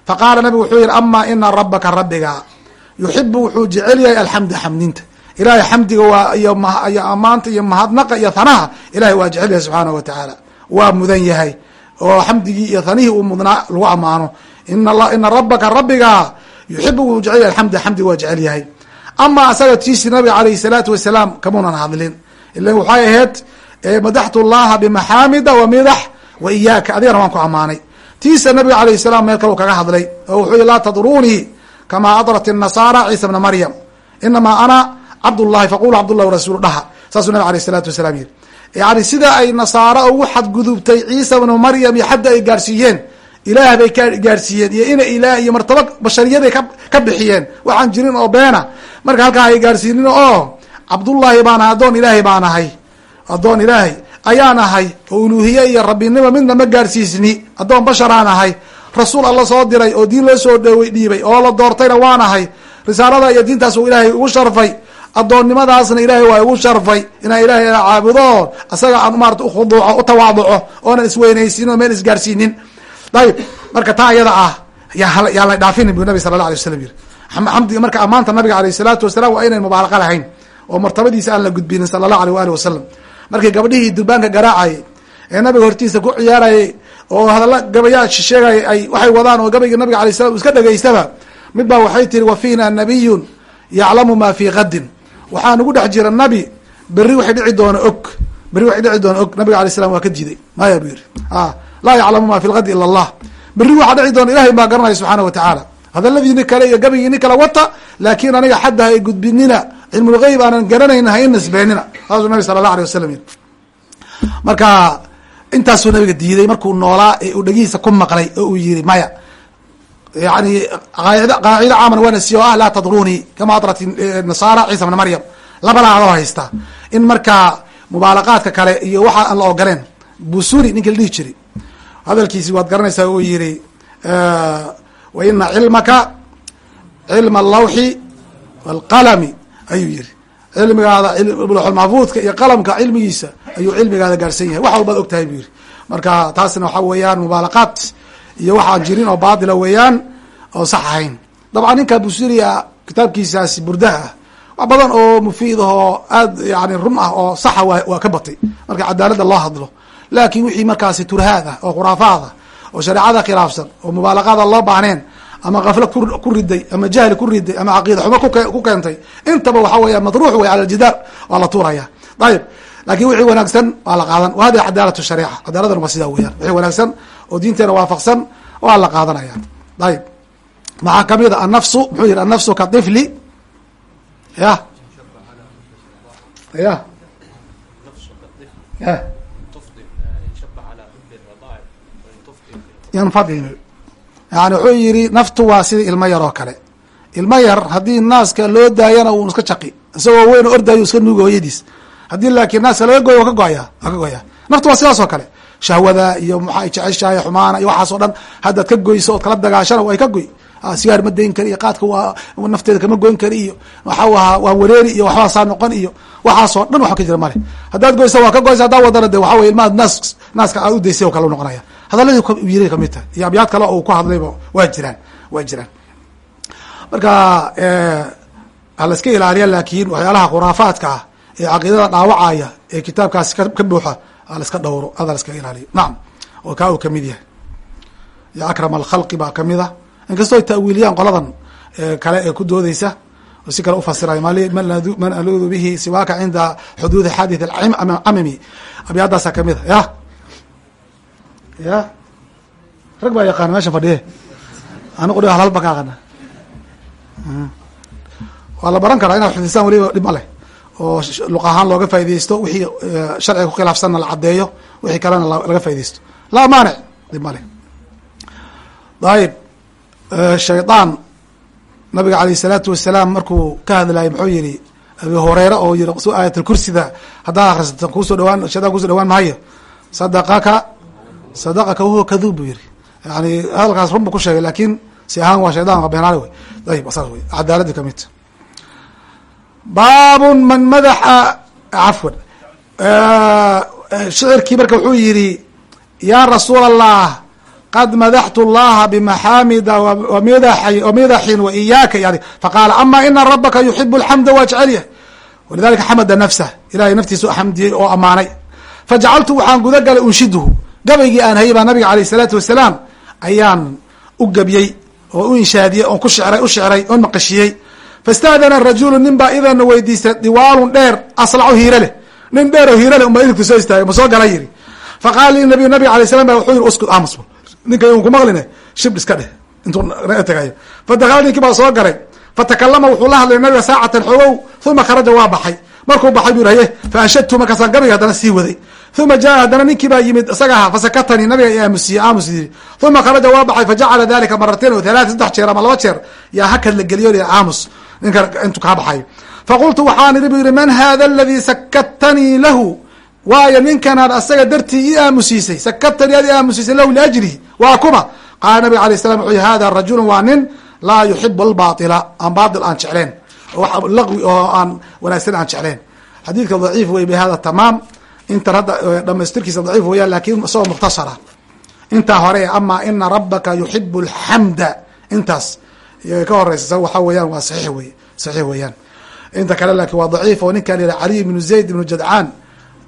faqaala nabigu wuxuu yihi amaa ina rabaka rabbiga yuxibu wuxuu jecel yahay alxamda xamdinta ilahay xamdiga waa iyo ammaanta iyo mahadnaqa iyo hanaha ilahay waa jecel yahay subxaanahu watacaala waa mudan yahay oo xamdigii iyo hanihii uu mudnaa lagu ammaano ina rabaka rabbiga yuxibu wuu jecel yahay alxamda xamdiga waa jecel yahay ama asaga tiisi nabiga alayhi salaatu wasalaam kamuunan hadlin ilan waxay ahayd madaxtu llaha bimaxaamida wa midax wa iyaaka adigana waan ku ammaanay tiisa nabiga alayh salaam meel kale kaga hadlay oo wuxuu yihi laa tadrunii kamaa adrat nasaara ciisa bna maryam inamaa ana cabdullahi faqul cabdullah rasuul dhaha. Saasuu nabig aleyh salaatu wasalaam yihi yani sida ay nasaara ugu xadgudubtay ciisa bna maryam iyo xadda ay gaarsiiyeen ilaah bay ka gaarsiiyeen iyo ina ilaah iyo martaba bashariyaday ka bixiyeen. Waxaan jirin oo beena. Marka halkaa ay gaarsiinin oo oh, cabdullaahi baan ahay addoon ilaahay baan ahay addoon ilaahay ayaan ahay oo uluuhiye iyo rabbinimo midna ma gaarsiisni addoon basharaan ahay. Rasuul alla soo diray oo diin loo soo dhow dhiibay oo la doortayna waan ahay. Risaalada iyo diintaas uu ilaahay ugu sharfay. Addoonnimadaasna ilaahay waa igu sharfay. Inaan ilaahay caabudo isaga aan maarata ukhuduuco u tawaaduco oonan isweynaysiin oo meel isgaarsiinin. Ayib marka taa iyada ah yaan la dhaafinin bu nabi sala la alay waslam yiri xamdi marka ammaanta nabiga aleyh salaatu wasalaam waa inayn mubaalaqa lahayn oo martabadiisa aan la gudbinin sala allahu aleyh waali wasalam markii gabdhihii durbaanka garaacayay ee nabiga hortiisa ku ciyaarayay oo hadalla gabayaa sheegay ay waxay wadaan oo gabayga nabiga alay slam iska dhegaystaba mid baa waxay tiri wa fiina nabiyun yaclamu ma fii kadin waxaa nagu dhex jira nabi berri waxay dhici doona og. Berri waxay dhici doona og. Nabiga alay slam waa ka diiday. Maya buu yiri laa yaclamu ma fi lkadi ila allah. Berri waxaa dhici doona ilahay baa garanaya subxaana wa tacaala. Hadaladiini kale iyo gabaygiini kala wata laakin aniga xadda hay gudbinina cilmulgeyb aanan garanayna ha i nisbeenina saasuu nabi sala allah alay wasalam yiri marka intaasuu nabiga diiday markuu noolaa ee uu dhegihiisa ku maqlay oo uu yiri maya yani qaacida caaman waana siyo ah laa tadrunii kama adrat nasaara ciisa bna maryam. Laba laadoo haysta. In markaa mubaalaqaadka kale iyo waxa aan la ogoleen busuri ninki la dhihi jiri hadalkiisi waad garanaysaa uu yihi wa ina cilmaka cilma allawxi walqalami ayuu yihi cilmigaada lxulmahfuudka iyo qalamka cilmigiisa ayuu cilmigaada gaarsan yahay. Wax walbaad og tahay buu yihi marka taasna waxa weeyaan mubaalaqaad iyo waxaan jirin oo baatila weeyaan oo sax ahayn. Dabcan ninka busuria kitaabkiisaasi burdaha ah. Wax badan oo mufiid ahoo aad yani run ah oo saxa wa waa ka batay. Marka cadaaladda loo hadlo. Laakin wixii markaasi turhaad ah oo khuraafaad ah oo shareecada khilaafsan oo mubaalaqaada loo baahneen ama kaflo ku riday ama jahli ku riday ama caqiida xumo ku keentay. Intaba waxa weya madruux wey cala aljidaar waa la tuuraya. Ayib laakiin wixii wanaagsan waa la qaadan. Wa hadi shariica cadaaladana waa sidaa weyaan wixii wanaagsan oo diinteena waafaqsan waa la qaadanaya. Ayib maxaa ka mid a annafsu? Muxuu yihi annafsu ka ifli ya. Ya. Ya yani wuxuu yihi naftu waa sida ilmo yar oo kale. Ilmo yar haddii naaska loo daayana uu iska jaqi isagoo weyn ordayo iska nuuga hooyadiis. Haddii laakiin naaska laga goyo wa ka goya waa ka goya naftu waa sidaas oo kale. Shahwada iyo maxaa jeceshahay xumaana iyo waxaas oo dhan haddaad ka goyso ood kala dagaashana way ka goy. Sigaar ma dayn kari iyo qaadka waa nafteeda kama goyn kari iyo waxau ahaa waan wareeri iyo waxbaasaa noqon iyo waxaasoo dhan waxba ka jira male haddaad goysa waa ka goysa haddaa wadana de waxa wey ilmaha naas naaska aad udaysay oo kale u noqonaya hadaladii yiri ka mid tahay. Iyo abyaad kale uu ku hadlayba waa jiraan waa jiraan. Marka hala iska ilaaliya laakin waxyaalaha khuraafaadka ah ee caqiidada dhaawacaya ee kitaabkaasi ka buuxa hala iska dhowro ada la iska ilaaliyo. Nacam oo kaa uu ka mid yahay. Yo akram alkhalqi baa ka mid a inkastoo ay ta'wiiliyaan qoladan kale ee ku doodeysa oo si kale ufasirayo man aludu bihi siwaaka cinda xuduudi xadith acamami abyaadaasa ka mid a ya ya. Rag baa yaqaana meesha fadhiye? Ani qudhi halhal baan ka aqana? Waa la baran karaa inaad xifdisaan weliba dhib ma leh. Oo luq ahaan looga faa'idaysto wixii sharciga ku khilaafsanna la caddeeyo wixii kalena laga faa'idaysto laa maanic dhib ma leh. Ayib shaydaan nabiga alayh isalaatu wasalaam markuu ka hadlayay muxuu yihi abi hureyre oo yiri su aayatulkursida haddaad akrisato kuusoo dhawaan shaydaan ku soo dhawaan maayo sadaqaka sadaqaka wahuwa kaduub buu yihi yani hadalkaas run bu ku sheegay laakiin si ahaan waa shaydaan waa beenaale wey ayib saas wey cadaaladii ka mid baabun man madaxa cafwan. Shicirkii marka wuxuu yihi yaa rasuul allah qad madaxtu llaha bimaxaamida wamidaxin wa iyaaka yani faqaala ama ina rabaka yuxibu alxamda waa jecelyahay walidalika xamada nafsah ilahay naftiisa xamdiyey oo amaanay fajacaltu waxaan guda galay unshiduhu gabaygii aan hayay baa nabiga alayh isalaatu wasalaam ayaan u gebiyey oo u inshaadiyey oon ku shiray u shicray oo maqashiyey. Fastaadana rajulu nin baa idana weydiistay diwaalun dheer aslacu hiire leh. Nin dheer oo hiire leh unbaa idinku soo istaagay ma soo gala yiri faqaala li nabiy nabiga alay slam ba wuxuu yiri uskud amus ninka un ku maqline shib iska dheh. Intuu naga tegayo fadakala ninkii baa soo galay fatakalama wuxuu la hadlay nabiga saacatan xogow uma kharaja waa baxay. Markuu baxay buu haye faanshadtu markaasaan gabayga haddana sii waday uma jaa haddana ninkii baa yimid isaga ahaa fasakatanii nabiga i aamusiye aamus yiri uma kharaja waa baxay fajacala dalika maratain o halaat saddex jeer ama laba jeer yaa hakad la geliyo aamus ninka intuu kaa baxayo faqultu waxaan iri bu yihi man hada aladii sakatanii lahu waayo ninkanaad asaga dartii ii aamusiisay sakatanii aad i aamusiisay lahu liajlihi waa kuma qaala nabig alay slam wuxuu yihi hada rajulu waa nin laa yuxibu albaila aan bail aan jecleen laqwi oo aan wanaagsan aan jecleen xadiidka daciif wey bihada tamaam intan hadda dhamaystirkiisa daciif weyaan laakiin isagoo mukhtasara. Intaa hore ama ina rabaka yuxibu alxamda intaas ka horeysa waxa weeyaan waa saxiix wey saxiix weeyaan. Inta kale laakiin waa daciif oo ninkan yiha caliy ibnu zayd ibnu jadcaan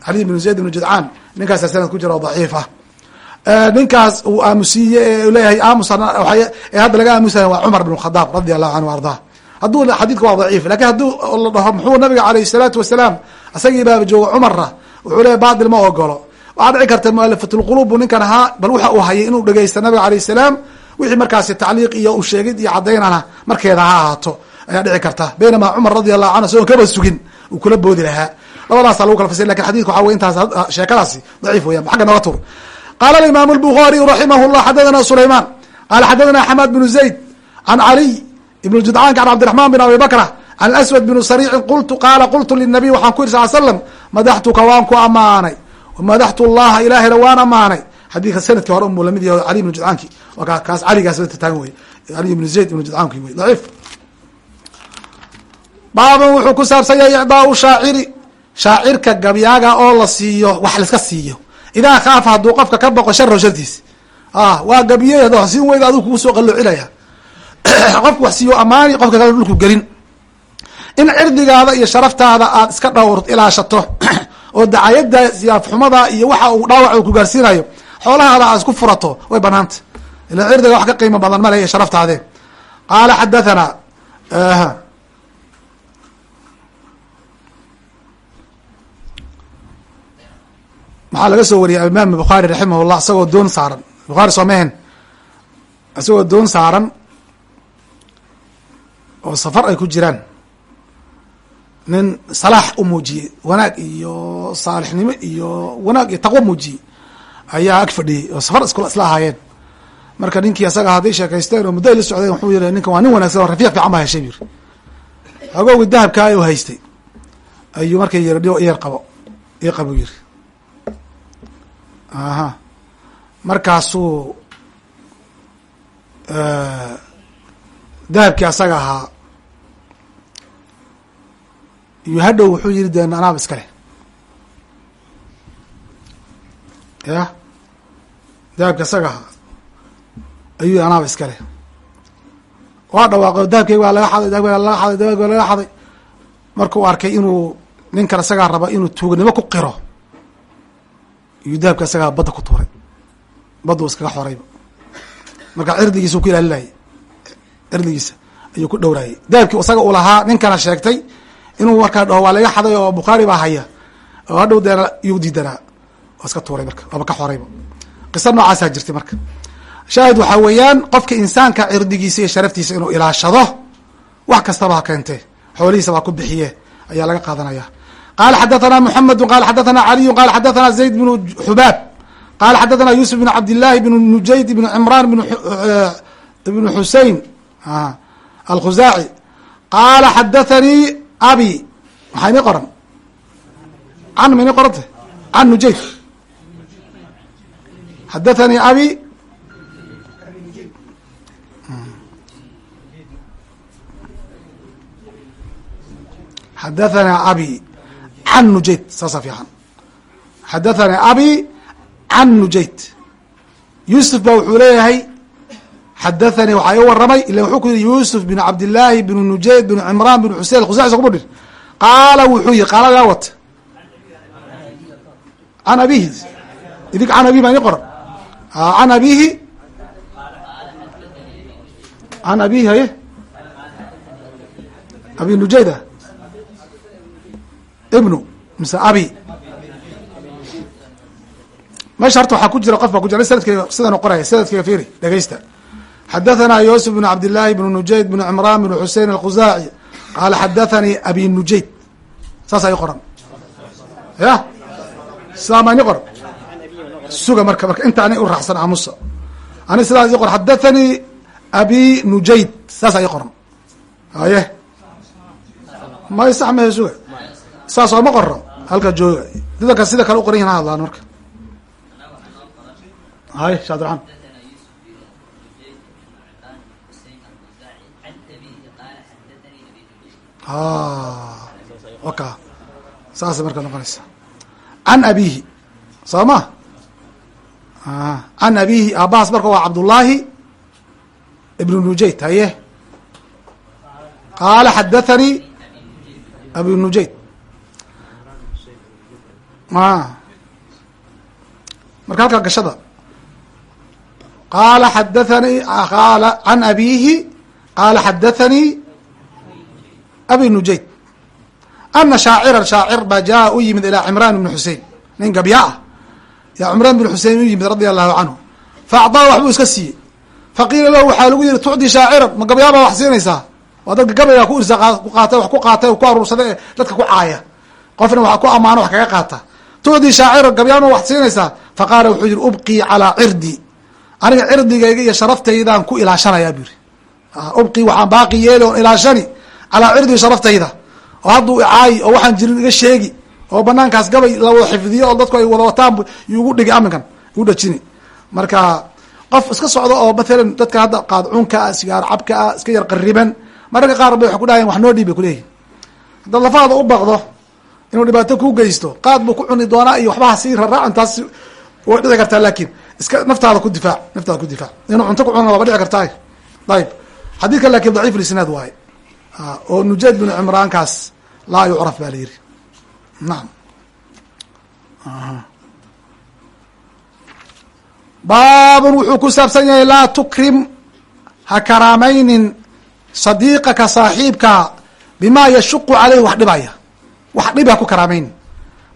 caliy ibnu zayd ibnu jadcaan ninkaasa sanad ku jira oo daciif ah. Ninkaas uu aamusiiye ee leeyahay aamus ee hadda laga aamusaya waa cumar bn khadaab radi allahu canhu ardaa hadduu xadiidka waa daciif laakiin hadduu la dhaho muxuu nabiga alayh salaatu wasalaam isagii baaba jooga cumarna wuxuu leeya baatil ma ogolo waxaa dhici karta mualafatulqulubu ninkan ahaa bal waxa uu hayay inuu dhegeysta nabiga alayh salaam wixii markaasi tacliiq iyo u sheegid iyo caddaynana markeeda ha ahaato ayaa dhici karta. Baynamaa cumar radi allahu canhu isagoon kaba sugin uu kula boodi lahaa. Labadaasa lagu kala fasir laakiin xadidka waxa wey intaas sheekadaasi daciif weyan xagga naga tur qaala alimaam albukhariyu raximah llah xadathana sulayman qaala xadathana xamaad bnu zayd can caliy ibn ljudcaanka can cabdiraxmaan bin abi bakra an aswad بn sariicin qultu qaala qultu lلnabiy waxaan ku yiri sal slam madaxtuka waan ku amaanay madaxtu llaha ilaahayna waan amaanay xadiidka sannadkii hore unbuu la mid yahay cali ibn judcaanki kaas caligaas taagan wey cali ibn zayd ibn judcaanki wey daciif baaban wuxuu ku saabsan yahay icdaau shaaciri shaacirka gabyaaga oo la siiyo wax laiska siiyo idaa khaafa hadduu qofka ka boqo sharo shartiis waa gabiye ad siin weyda aduu kugu soo qaloocinaya qofku wax siiyo amaani qofka kale dhulku gelin in cirdigaada iyo sharaftaada aad iska dhowr ilaashato oo dacayada siyaafxumada iyo waxa uu dhaawac ku gaarsiinayo xoolahaada aad isku furato way banaanta ila cirdiga wax ka qiimo badan male iyo sharaftaade. Qaala xadathana maxaa laga soo wariyay imaam bukhaari raximah llah isagoo doon saaran. Bukhaari soo mehen isagoo doon saaran oo safar ay ku jiraan nin salaax u muujiyey wanaag iyo saalixnimo iyo wanaag iyo taqwo muujiyey ayaa ag fadhiyey oo safar is isla ahaayeen. Marka ninkii asaga hadday sheekaysteen oo muddo ay la socdeen wuxuu yihi ninkan waa nin wanagsan oo rafiiq fiican baa heshay yiri agoogi dahabkaa u haystay. Ayuu markay yiri dhigo iyar qabo ii qabo yiri aha. Markaasuu dahabkii asaga ahaa iyo hadhow wuxuu yiri de anaaba iska leh. Ya? Dahabki asaga ahaa. Ayuu anaaba iska leh. Waa dhawaaqo dahabkeyga waa laga xaday dahabkeyga laga xaday dahabkeyga laga xaday. Markuu arkay inuu ninkan isagaa raba inuu tuuganimo ku qiro iyuu dahabka isagaa badda ku tuuray. Baddu iskaga xorayba marka cirdigiisa ku ilaalinayay cirdigiisa ayuu ku dhowraayay. Dahabkii isaga uu lahaa ninkana sheegtay inuu markaa dhaho waa laga xaday oo bukhaari baa haya. Oo hadhow deena iyuu diidanaa waa iska tuuray marka waaba ka xorayba. Qisa noocaasaa jirtay marka. Shaahid waxaa weeyaan qofka insaanka cirdigiisa iyo sharaftiisa inuu ilaashado wax kastaba ha keentee. Xoolihiisa baa ku bixiye ayaa laga qaadanaya. Qala xadathana mحamedu qala xadathana caliyu qala xadathana zayd bnu xubaab qala xadathana yusuf bn cabdillahi bn nujayd bn cimran bn xusein alkhuzaaci qaala xadathanii abi maxaa ini qoran? Can ma ini qoranta can nujayd xadathanii abi? Xadathana abi can nujayd saasa fiican xadathana abi can nujayd yuusuf ba wuxuu leeyahay xadathanii waxaa ii waramay ila wuxuu ku yihi yuusuf bin cabdillaahi bn nujayd bn cimraan bn xusein khusaci so kuma dhir qaala wuxuu yihi qaala yaa wata can abihi idink can abihi baa ini qoran can abihi can abihi haye abi nujayda ibnu mise abi meesha horta waxaa ku jira qof baa ku jira sanadkeyga sidaan qoraya sanadkeyga fiiri dhegeysta xadathana yusuf bn cabdillaahi bn nujayd bn cimraan bn xusein alkhuzaaci qaala xadathanii abi nujayd saasa i qoran ya sidaama ini qoran suga marka marka inta ani u raacsan aamusa ani sidaas i qoran xadathanii abi nujayd saasa i qoran haye may sax mahe suga saas oo ma qoran halka jooga dadka sida kale u qoran yihiin ha hadlaan marka hay shaabdiraxmaan waka saasay marka noqonaysa. Can abihi soo ma can abihi aabahaas marka waa cabdullaahi ibnu nujayd haye? Qaala xadathanii abi nujayd. Marka halkaa gashada. Qaala xadathanii qaala can abihi qaala xadathanii abi nujayd ana shaaciran shaacir baa jaa u yimid ilaa cimraan ibni xusein nin gabya ah. Yaa cimraan bin xusein u yimid radia allahu canhu. Fa acdaa waxbuu iska siiyey. Faqiila lahu waxaa lagu yihi tucdi shaaciran ma gabyaabaa wax siinaysaa? Waa dadka gabayga ku irsa ku qaatay wax ku qaatay ku aruursaday ee dadka ku caaya. Qofna wax ku amaano wax kaga qaata. Tucdi shaaciran gabyaabaa wax siinaysaa? Faqaala wuxuu yihi ubqii calaa cirdi. Aniga cirdigayga iyo sharaftaydan ku ilaashanayaa bu yiri ubqii waxaan baaqi yeeli oon ilaashani calaa cirdi sharaftayda oo hadduu icaayi oo waxaan jirin iga sheegi oo banaankaas gabay la wada xifdiyo oo dadku ay wada wataan yugu dhigi aminkan igu dhajini. Marka qof iska socdo oo mathalan dadka hadda qaadcuunka ah sigaar cabka ah iska yar qariban mararka qaar bay wax ku dhahayan wax noo dhiib bay kuleeyihin haddaad lafaada u baqdo inuu dhibaato kuu geysto qaad buu ku cuni doonaa iyo waxbaha sii raraacan taas way dhici kartaa laakin iska naftaada ku difaac naftaada ku difaac. Inuu cunto ku cuna waaba dhici kartaa ayib. Xadiidka laakin daciif lisnaad waaye oo nujayd bin cimraankaas laa yucraf ba la yihi nacam baabun wuxuu ku saabsan yahay laa tukrim ha karaamaynin sadiiqaka saaxiibka bimaa yashuqu caleyhi wax dhibaya. Wax dhibi ha ku karaamaynin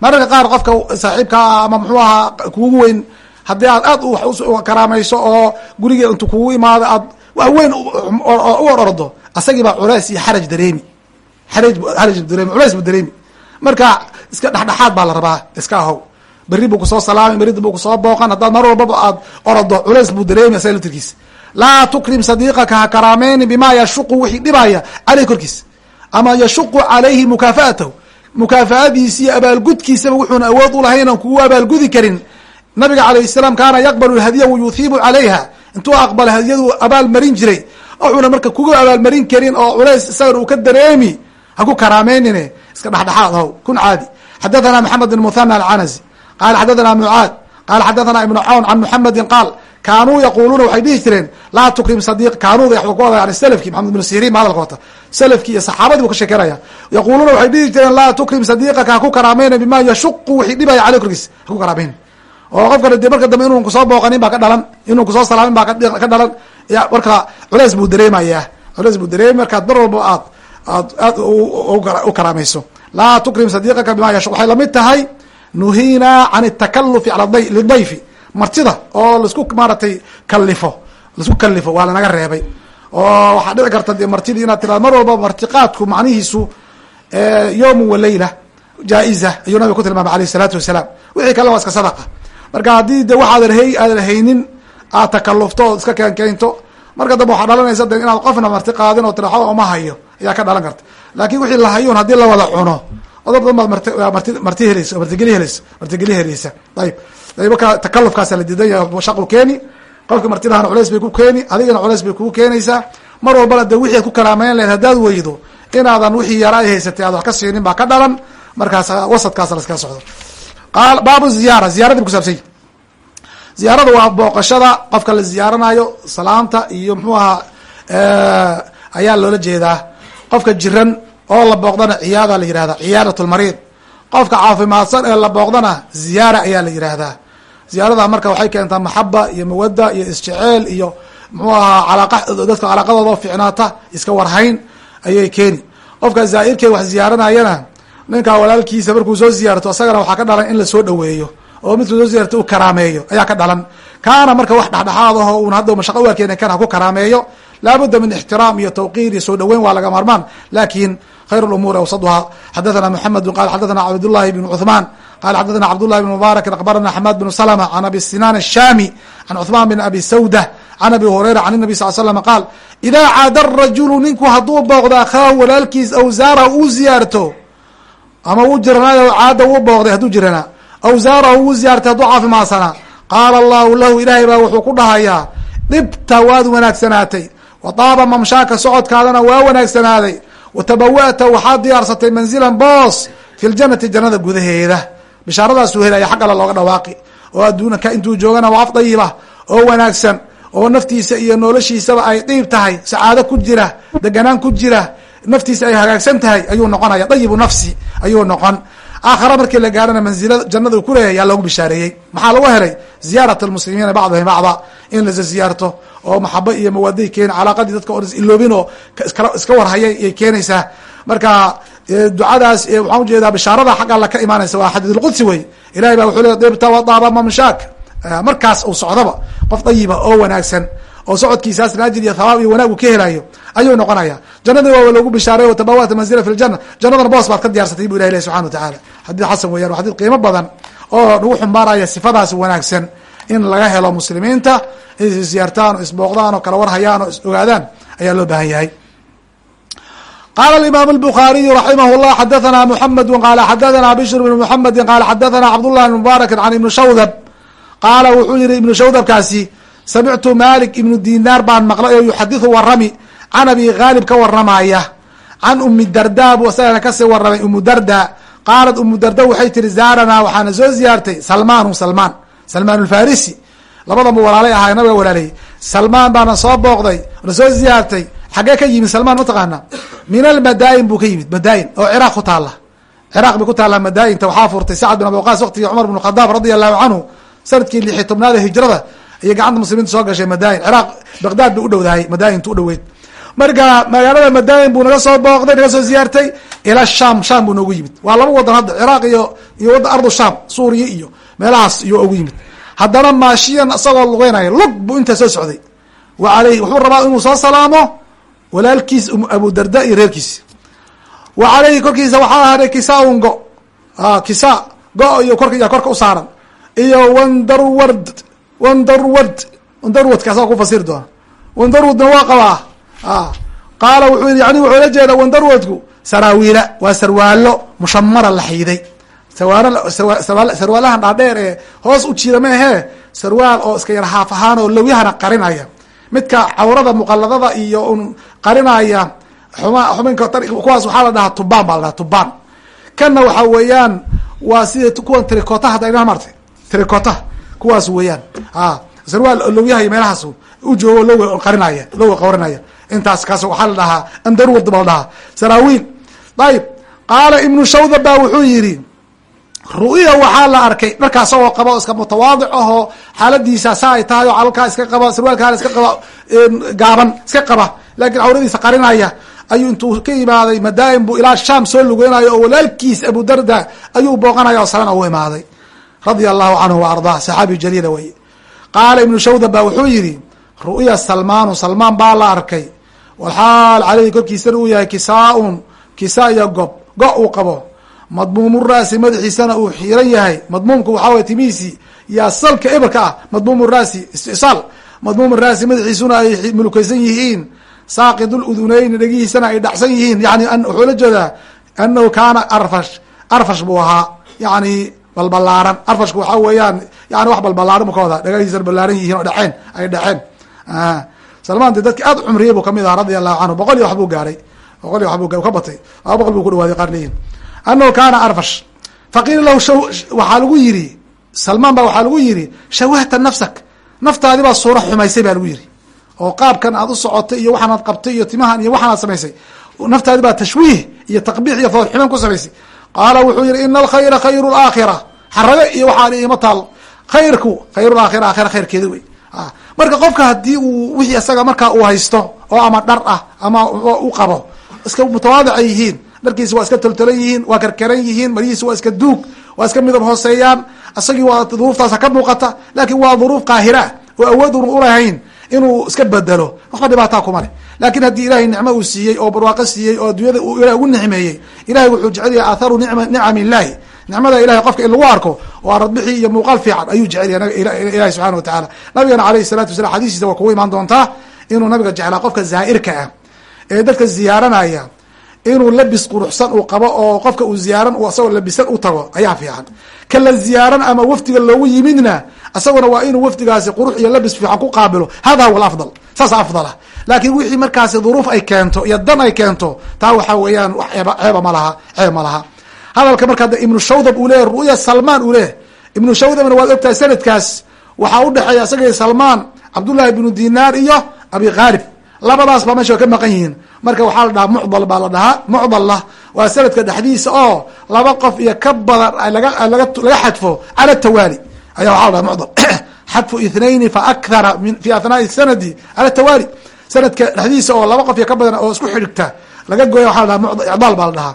mararka qaar qofka saaxiibkaa ama muxuu ahaa kugu weyn haddii aad aad wax karaamayso oo guriga intu kugu imaado aad wax weyn u or ordo asagii baa culeys iyo xaraj dareemi. Xaraj dareemi culeys bu dareemi. Marka iska dhexdhexaad baa la rabaa iska ahow. Berri buu ku soo salaamay berri buu ku soo booqan haddaad mar walbaba aad orodo culeys buu dareemi asaga laftirkiisa laa tukrim sadiiqaka ha karaameyni bimaa yashuqu wixii dhibaya caleyh korkiisa ama yashuqu calayhi mukaafaatahu. Mukaafaadiisi iyo abaalgudkiisaba wuxuuna awood ulahayn oon kugu abaalgudi karin. Nabiga calayh salaam kaana yaqbalu hadiya wayuhiibu calayha intuu aqbalo hadiyadu abaal marin jiray. Wuxuuna marka kugu abaalmarin karin oo culays isagan uu ka dareemi ha ku karaameynine iska dhexdhexaad how kun caadi. Xadathana maxamed bin muthana alcanasi qala xadathana mucaad. Qala xadathana ibnu cawn can muxamedin qaal kaanuu yaquluuna waxay dhihi jireen laa tukrim sadiq kaanuuda waxba ku wada yani selafkii maxamed ibnu sirin ma hadalka selafkii iyo saxaabadii buu ka sheekeynaya. Yaquuluuna waxay dhihi jireen laa tukrim sadiiqaka ha ku karaameyna bima yashuqu wixii dhibaya caley korkiis ha oo qofkana de marka dambe inuu ku soo booqanin baa ka dhalan inuu ku soo salaamin baa ka dhalan. Marka culeys buu dareemayaa. Culeys buu dareemi markaad mar walba aad aad aad u karaamayso laa tukrim sadiiqaka bima yashuq waxay la mid tahay nuhiina can atakalufi ala lidayfi. Martida oo la isku maaratay kalifo la isku kalifo waa lanaga reebay. Oo waxaa dhici karta de martidii inaad tirado mar walba martiqaadku macnihiisu yowma waleyla jaa-iza ayuu nabiga ku tilmaamay alayh isalaatu wasalaam. Wixii kale waa iska sadaqa marka haddii de waxaadan hay aadan haynin aad takalufto ood iska keenkeento marka dambe waxaa dhalanaysa de inaad qofna marti qaadin oo tiraxo uma hayo ayaa ka dhalan karta. Laakin wixii la hayun haddii la wada cuno odab badan baad marti helaysa martigeli helaysa martigeli helaysa ayib marka takalufkaasa la diidan yahay shaqu keeni. Qofka martidahana culeys bay ku keeni adigana culeys bay kugu keenaysaa mar walbana de wixii ad ku kalaameyn lahed haddaad weydo inaadan wixii yara ay haysatay aad wax ka siinin baa ka dhalan. Markaas wasadkaasa la iskala socdo baabu ziyaara ziyaradi kusabsany ziyaarada waa booqashada qofka la ziyaaranayo salaamta iyo mxuu ahaa ayaa loola jeedaa. Qofka jiran oo la booqdana ciyaada la yihahda ciyaadat lmariid qofka caafimaadsan ee la booqdana ziyaara ayaa la yihahdaa ziyaarada marka waxay keentaa maxaba iyo mawada iyo isjeceel iyo mxuu ahaa dadka calaaqadooda ficnaata iska warhayn ayay keeni. Qofka zaa'irkee wax ziyaaranayana ninkaa walaalkiisa markuu soo ziyaarto isagana waxaa ka dhalan in la soo dhoweeyo. Oo midkuu soo ziyaarto u karaameeyo. Ayaa ka dhalan. Kaana marka wax dhexdhexaad ah oo hadda mashaqo waarkeena kan ku karaameeyo laabudda min ixtiraam iyo tawqiir iyo soo dhoweyn waa laga maarmaan. Lakin khayr lumuuri awsaduha. Xadathana maxamedu qala xadathana cabdullahi bn cuhmaan qala xadathana cabdullahi bn mubaarak. Akbarana xamaad bn salma can abi sinan ashami can cuhmaan bn abi sawda can abi hurayra can nabi sal slam qaal idaa caada rajulu ninku hadduu booqdo akhaahu walaalkiis awsaara uu ziyaarto ama uu jiranaayo caada uu booqday hadduu jiranaa aw zaarahu uu ziyaartay hadduu caafimaadsanaa qaala allahu lahu ilaahay baa wuxuu ku dhahayaa dhibta waad wanaagsanaatay. Wa taaba mamshaaka socodkaadana waa wanaagsanaaday watabawa'ta waxaad diyaarsatay manzilan boos fi ljanati jannada gudaheeda. Bishaaradaasuu helaya xag alla looga dhawaaqi. Oo adduunka intuu joogana waa af dayiba oo wanaagsan oo naftiisa iyo noloshiisaba ay dhiib tahay sacaado ku jira deganaan ku jira naftiisa ay hagaagsan tahay ayuu noqonaya. Dayibu nafsi ayuu noqon. Aakhara markii la gaarana manzila jannada uu kuleeyahay yaa loogu bishaareeyey. Maxaa lagu helay? Ziyaarat almuslimiina bacdahim bacda. In lasa ziyaarto oo maxabo iyo mawaaday keeni calaaqadii dadka o iloobin oo iska warhayay yay keenaysaa. Marka ducadaas waxaan u jeedaa bishaarada xag alla ka imaanaysa waa xadiidulqudsi wey ilahay baa wuxuu le dibta wadaaba mamshaak. Markaas uu socdaba qof dayiba oo wanaagsan oo socodkiisaasna ajir iyo thawaab iyo wanaag uu ka helayo ayuu noqonaya jannadii waa loogu bishaaray watabawata manzila fi ljana jannadana boos baad ka diyaarsatay bu ilah leh subxana wa tacaala xadiid xasan weyan wa xadid qiimo badan oo nagu xumbaaraya sifadaas wanaagsan in laga helo muslimiinta inay isziyaartaan oo isbooqdaan oo kala warhayaan oo is ogaadaan ayaa loo baahan yahay qala imam الbخariyu raximah الlah xadathana mحamedu qala xadathana bishr bn mحamedi qala xadathana cabdالlah bn mubaaraki can ibni shawdab qaala wuxuu yihi ibnu shawdabkaasi samictu malik ibnu dinaar baan maqlay oo yuxadiثu warami can abi haalib ka waramaya can umi darda buu isagana ka sii waramay umu darda qaalat umu darda waxay tihi zaaranaa waxaana soo ziyaartay salmaanu salmaan salmaan alfarisi labadanba walaalay ahaa nabiga walaaleyey salmaan baana soo booqday na soo ziyaartay xaggee ka yimid salmaan mataqaana min almadaayin buu ka yimid madaayin oo ciraaq ku taala ciraaq bay ku taallaa madaayinta waxaa furtay sacad bin abi waqaas waqtigii cumar bn khadaab radia allahu canhu sannadkii lixi tobnaada hijrada iyo gacanta muslimiinta soo gashay madaayin ciraaq baqdaad bay u dhowdahay. Madaayinta u dhoweyd. Marka magaalada madaayin buu naga soo booqday naga soo ziyaartay ila sham. Sham buu noogu yimid. Waa laba wadan hadda ciraaq iyo iyo wadda ardu sham suuriya iyo meelahaas iyo ugu yimid. Haddana maashiyan isagoo lugeynaya lug buu intaa soo socday. Wa aleyh wuxuu rabaa inuu soo salaamo walaalkiis abu darda iyo reerkiisi wa caleyhi korkiisa waxaa ahaaday kisaun go. Kisa go iyo korka korka u saaran. Iyo wandarward wandarward wandarwadka asaga ku fasiri doona wandarwadna waa qabaa qaala wuxuu yii yani wuxuu la jeeda wandarwadku saraawiila. Waa sarwaalo mushamara la xiiday sarwaalahan dhaadheer ee hoos u jiida maahee sarwaal oo iska yar haaf ahaan oo lowyahana qarinaya. Midka cawrada muqaladada iyo un qarinaya xubinka kuwaas waxaa la dhahaa tubaan baa la dhaha tubaan. Kanna waxa weeyaan waa sida kuwan trikotaha hadda martay. Trikotaha kuwaas weeyaan. Sarwaal lowyaha iyo meelahaas u joogo low qarinaya lowa qarinaya intaas kaas waxaa la dhahaa andarwad baa dhahaa. Saraawiil ayib qaala ibnu shawda baa wuxuu yidhi ru'ya waxaa la arkay dharkaa isagoo qaba iska mutawaadic ahoo xaaladiisa saa ay tahay oo calalkaa iska qaba sarwaalkaana iska qaba gaaban iska qaba. Laakiin cawradiisa qarinaya ayuu intuu ka imaaday madaayin buu ilaa sham soo lugeynayo oo walaalkiis abu darda ayuu booqanaya oo salana u imaaday radia allahu canhu wa ardah saxaabi jaliila wey. Qaala ibnu shawda ba wuxuu yidhi ru'ya salmaanu salmaan baa la arkay. Walxaal caleyhi korkiisana uu yahay kisaaun kisa iyo gob go uu qabo. Madmuumu raasi madaxiisana uu xiran yahay. Madmuumka waxaa way timihiisii yaa salka eberka ah madmuum raasi istisaal madmuum raasi madaxiisuna ay mulukeysan yihiin. Saaqid ludunayni dhegihiisana ay dhacsan yihiin. Yani wuxuu la jeedaa anahu kaana arfash arfash buu ahaa. Yani balbalaaran. Arfashku waxaa weeyaan yani wax balbalaaran bu ka wadaa dhagahiisana ballaaran yihiin oo dhaceen ay dhaceen. Salmaan de dadki aad cumriyey buu ka mid ahaa radia allahu canhu boqol iyo wax gaaray. Boqol iyo wax buu ka batay. Laba boqol buu ku dhawaaday qaar leeyihiin anahu kaana arfash. Faqiila lahu waxaa lagu yiri salmaan baa waxaa lagu yiri shawahta nafsak. Naftaadi baa suuro xumaysay baa lagu yiri oo qaabkan aad u socotay iyo waxaan aad qabtay iyo timahan iyo waxaan aad samaysay. Naftaadi baa tashwiih iyo taqbiix iyo foolxuman ku samaysay qaala wuxuu yihi ina alkhayra khayru laakhira xarabe iyo waxaan ima taal. Khayrku khayru laakhira aakhira khayrkeeda wey. Marka qofka haddii uu wixii isaga markaa uu haysto oo ama dhar ah ama u qabo iska mutawaadic ay yihiin dharkiisa waa iska toltolan yihiin waa karkaran yihiin maryihiisa waa iska duug waa iska midab hooseeyaan isagii waa duruuftaasa ka muuqata laakin waa duruuf qaahira oo awood un ulahayn inuu iska bedelo waxba dhibaataa kuma leh laakiin haddii ilahay nicmo uu siiyey oo barwaaqo siiyey oo adduunyada uu ilahay ugu nicmeeyey ilahay wuxuu jecel yahay aatharu nicam illahi nicmada ilahay qofka in lagu arko oo aradbixi iyo muuqaal fiican ayuu jecel yahay ilahi subxana wa tacaala. Nabigana alayhi salatu wasalam xadiisiisa waa kugu imaan doontaa inuu nabiga jeclaa qofka zaa'irka ah ee dadka ziyaaranaya. Inuu labis quruxsan uu qabo oo qofka uu ziyaaran isagoo labisan u tago ayaa fiican. Ka la ziyaaran ama wafdiga loogu yimidna isaguna waa inuu wafdigaasi qurux iyo labis fiican ku qaabilo. Hada huwa afdal saasa afdalah laakiin wixii markaasi duruuf ay keento iyo dan ay keento taa waxaa weeyaan wax ceeba ceeba ma laha ceeb ma laha. Hadalka marka ada ibnu shawdab uu leeyahy ru'ya salmaan uu leeyahy ibnu shawdabna waad ogtahay sanadkaas waxaa udhexeeya isagii salmaan cabdullahi ibnu dinaar iyo abi khaalib labadaas meesha ka maqan yihiin. Marka waxaa la dhahaa mucdal baa la dhahaa mucdalla waa sanadka dhexdiisa oo laba qof iyo ka badan laga xadfo cala tawaali. Ayaa waxaa la dhaha mucdal. Xadfu ithnayni fa akthara fi athnaai sanadi cala tawaali sanadka dhexdiisa oo laba qof iyo ka badan oo isku xidhigta laga gooya waxa la dhaha icdaal baa la dhahaa.